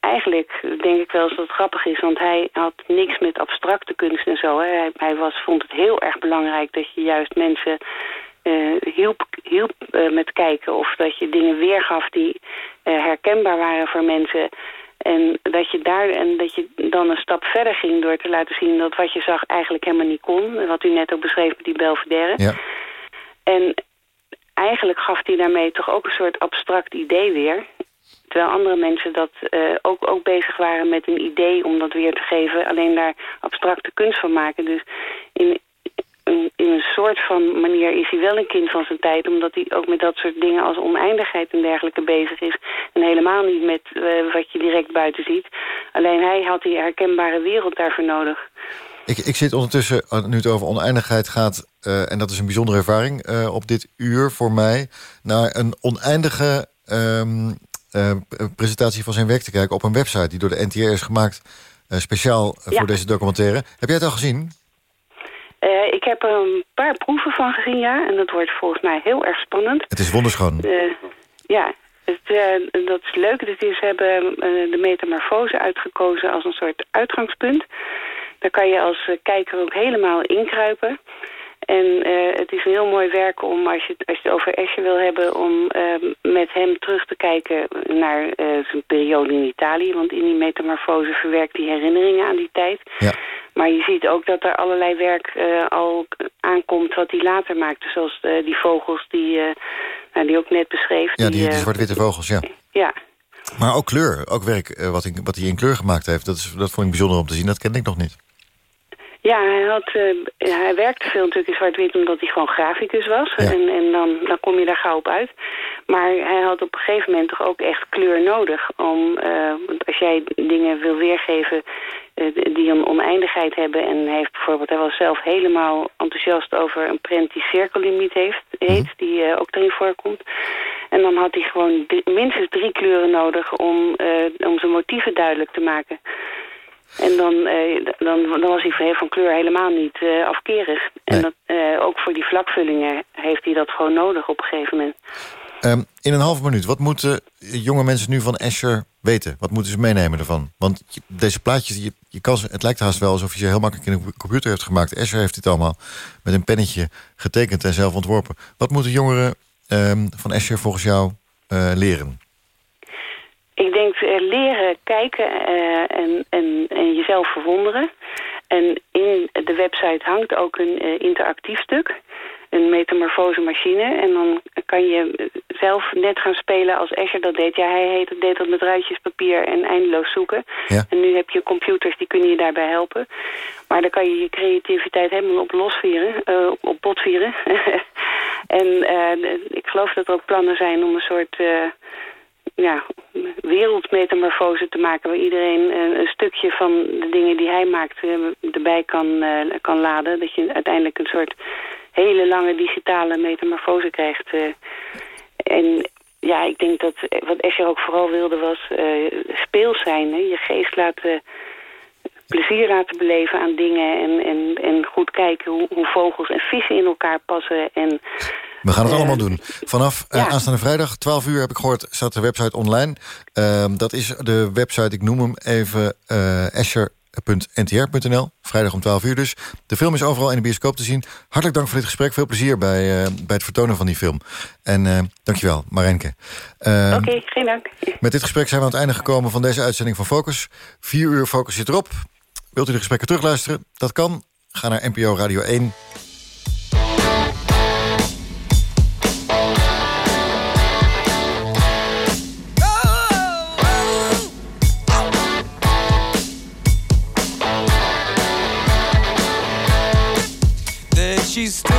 eigenlijk denk ik wel eens dat het grappig is. Want hij had niks met abstracte kunst en zo. Hè. Hij, hij was, vond het heel erg belangrijk dat je juist mensen eh, hielp, hielp eh, met kijken. Of dat je dingen weergaf die eh, herkenbaar waren voor mensen. En dat je daar en dat je dan een stap verder ging door te laten zien dat wat je zag eigenlijk helemaal niet kon. Wat u net ook beschreef met die Belvedere. Ja. En eigenlijk gaf hij daarmee toch ook een soort abstract idee weer. Terwijl andere mensen dat eh, ook, ook bezig waren met een idee om dat weer te geven. Alleen daar abstracte kunst van maken. Dus in, in, in een soort van manier is hij wel een kind van zijn tijd. Omdat hij ook met dat soort dingen als oneindigheid en dergelijke bezig is. En helemaal niet met eh, wat je direct buiten ziet. Alleen hij had die herkenbare wereld daarvoor nodig. Ik, ik zit ondertussen, eh, nu het over oneindigheid gaat... eh, en dat is een bijzondere ervaring op dit uur voor mij... naar een oneindige ehm, eh, presentatie van zijn werk te kijken... op een website die door de NTR is gemaakt... speciaal Ja. voor deze documentaire. Heb jij het al gezien? Eh, ik heb er een paar proeven van gezien, ja. En dat wordt volgens mij heel erg spannend. Het is wonderschoon. Eh, ja, het, eh, dat is leuk. Dat is, ze hebben de metamorfose uitgekozen als een soort uitgangspunt. Daar kan je als kijker ook helemaal inkruipen. En het is een heel mooi werk om, als je, als je het over Escher wil hebben... om met hem terug te kijken naar zijn periode in Italië. Want in die metamorfose verwerkt hij herinneringen aan die tijd. Ja. Maar je ziet ook dat er allerlei werk eh, al aankomt wat hij later maakte. Zoals eh, die vogels die, eh nou, die ook net beschreef. Ja, die, die zwart-witte vogels, ja. ja, Maar ook kleur, ook werk wat, ik, wat hij in kleur gemaakt heeft. Dat, is, dat vond ik bijzonder om te zien, dat kende ik nog niet. Ja, hij, had, ja, hij werkte veel natuurlijk in zwart-wit omdat hij gewoon graficus was. En, en dan, dan kom je daar gauw op uit. Maar hij had op een gegeven moment toch ook echt kleur nodig. Om, want als jij dingen wil weergeven die een oneindigheid hebben... en hij heeft bijvoorbeeld, hij was zelf helemaal enthousiast over een prent die cirkellimiet heeft, heet, die eh, ook erin voorkomt. En dan had hij gewoon drie- minstens drie kleuren nodig om, eh, om zijn motieven duidelijk te maken. En dan, eh, dan, dan was hij van, kleur helemaal niet eh, afkerig. En dat, eh, ook voor die vlakvullingen heeft hij dat gewoon nodig op een gegeven moment. Ehm, in een halve minuut, wat moeten jonge mensen nu van Escher weten? Wat moeten ze meenemen ervan? Want deze plaatjes, je, je kan het lijkt haast wel alsof je ze heel makkelijk in een computer heeft gemaakt. Escher heeft dit allemaal met een pennetje getekend en zelf ontworpen. Wat moeten jongeren ehm, van Escher volgens jou eh, leren? Ik denk eh, leren kijken eh, en, en, en jezelf verwonderen. En in de website hangt ook een interactief stuk. Een metamorfose machine. En dan kan je zelf net gaan spelen als Escher dat deed. Ja, hij heet, deed dat met ruitjespapier en eindeloos zoeken. En nu heb je computers die kunnen je daarbij helpen. Maar dan kan je je creativiteit helemaal op losvieren, eh, op botvieren. en eh, ik geloof dat er ook plannen zijn om een soort... eh, ja, wereldmetamorfose te maken... waar iedereen een stukje van de dingen die hij maakt erbij kan, kan laden. Dat je uiteindelijk een soort hele lange digitale metamorfose krijgt. eh. en ja, ik denk dat wat Escher ook vooral wilde was eh, speels zijn. Hè? Je geest laten plezier laten beleven aan dingen... en, en, en goed kijken hoe, hoe vogels en vissen in elkaar passen... En, We gaan het Eh, allemaal doen. Vanaf aanstaande vrijdag, 12 uur heb ik gehoord, staat de website online. Ehm, dat is de website, ik noem hem even, eh escher.ntr.nl. Vrijdag om 12 uur dus. De film is overal in de bioscoop te zien. Hartelijk dank voor dit gesprek. Veel plezier bij, eh, bij het vertonen van die film. En eh, dankjewel, Marijnke. Ehm, Oké, geen dank. Met dit gesprek zijn we aan het einde gekomen van deze uitzending van Focus. 4 uur Focus zit erop. Wilt u de gesprekken terugluisteren? Dat kan. Ga naar NPO Radio 1. she's still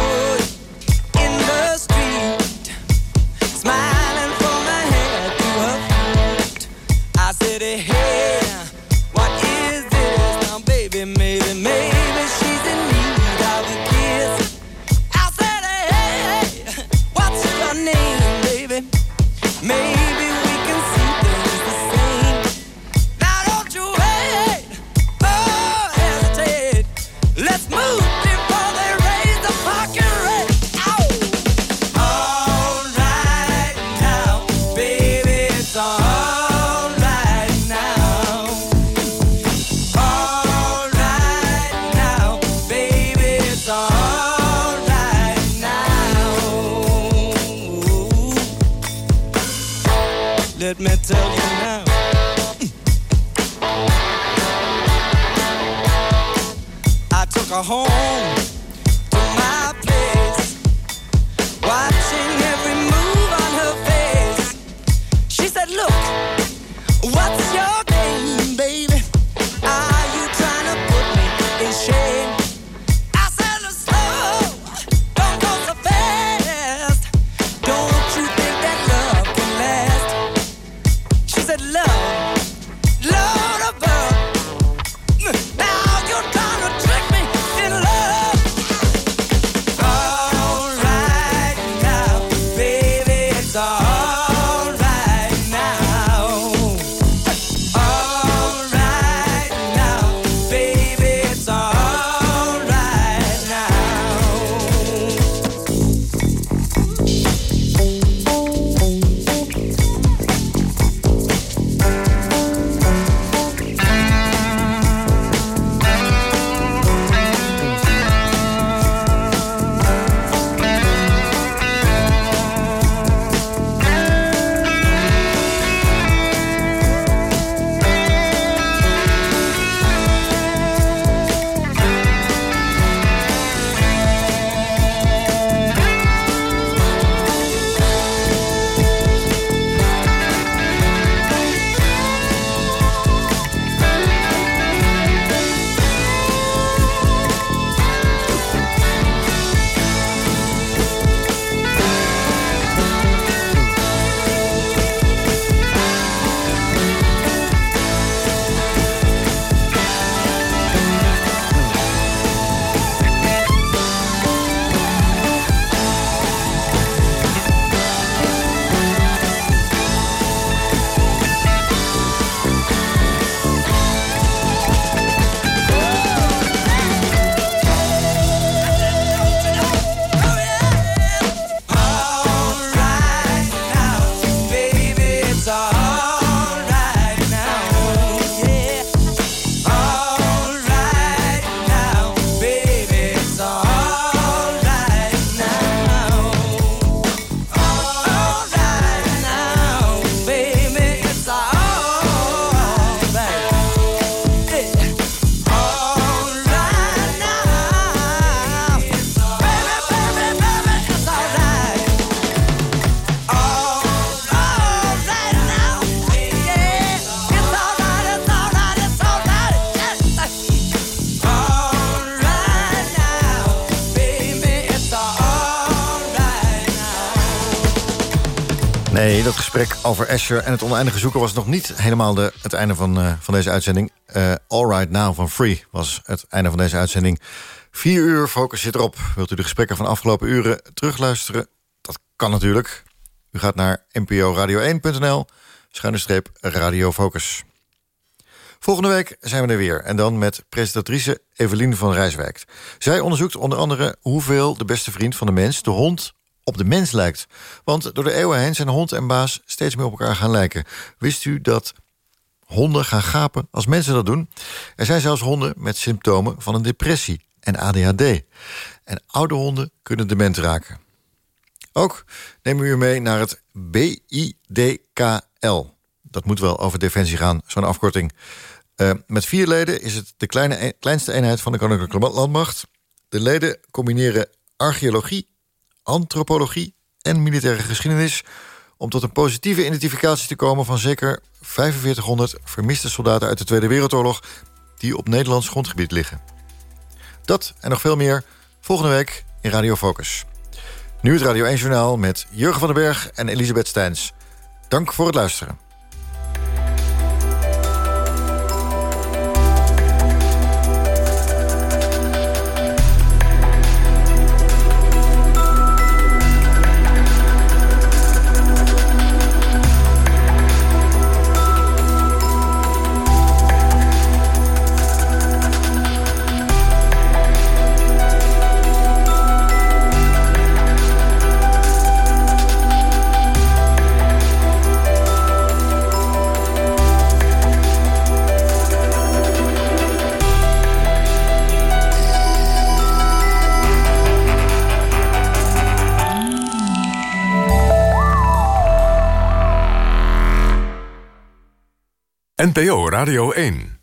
over Asher en het oneindige zoeken... was nog niet helemaal de, het einde van, uh, van deze uitzending. Uh, All Right Now van Free was het einde van deze uitzending. Vier uur, focus zit erop. Wilt u de gesprekken van afgelopen uren terugluisteren? Dat kan natuurlijk. U gaat naar nporadio1.nl, schuine streep. Volgende week zijn we er weer. En dan met presentatrice Evelien van Rijswijk. Zij onderzoekt onder andere hoeveel de beste vriend van de mens... de hond op de mens lijkt. Want door de eeuwen heen zijn hond en baas steeds meer op elkaar gaan lijken. Wist u dat honden gaan gapen als mensen dat doen? Er zijn zelfs honden met symptomen van een depressie en ADHD. En oude honden kunnen dement raken. Ook nemen we u mee naar het BIDKL. Dat moet wel over defensie gaan, zo'n afkorting. Uh, met vier leden is het de kleine, e-, kleinste eenheid van de Koninklijke Landmacht. De leden combineren archeologie, antropologie en militaire geschiedenis... om tot een positieve identificatie te komen van zeker 4500 vermiste soldaten uit de Tweede Wereldoorlog... die op Nederlands grondgebied liggen. Dat en nog veel meer volgende week in Radio Focus. Nu het Radio 1-journaal met Jurgen van den Berg en Elisabeth Steins. Dank voor het luisteren. NPO Radio 1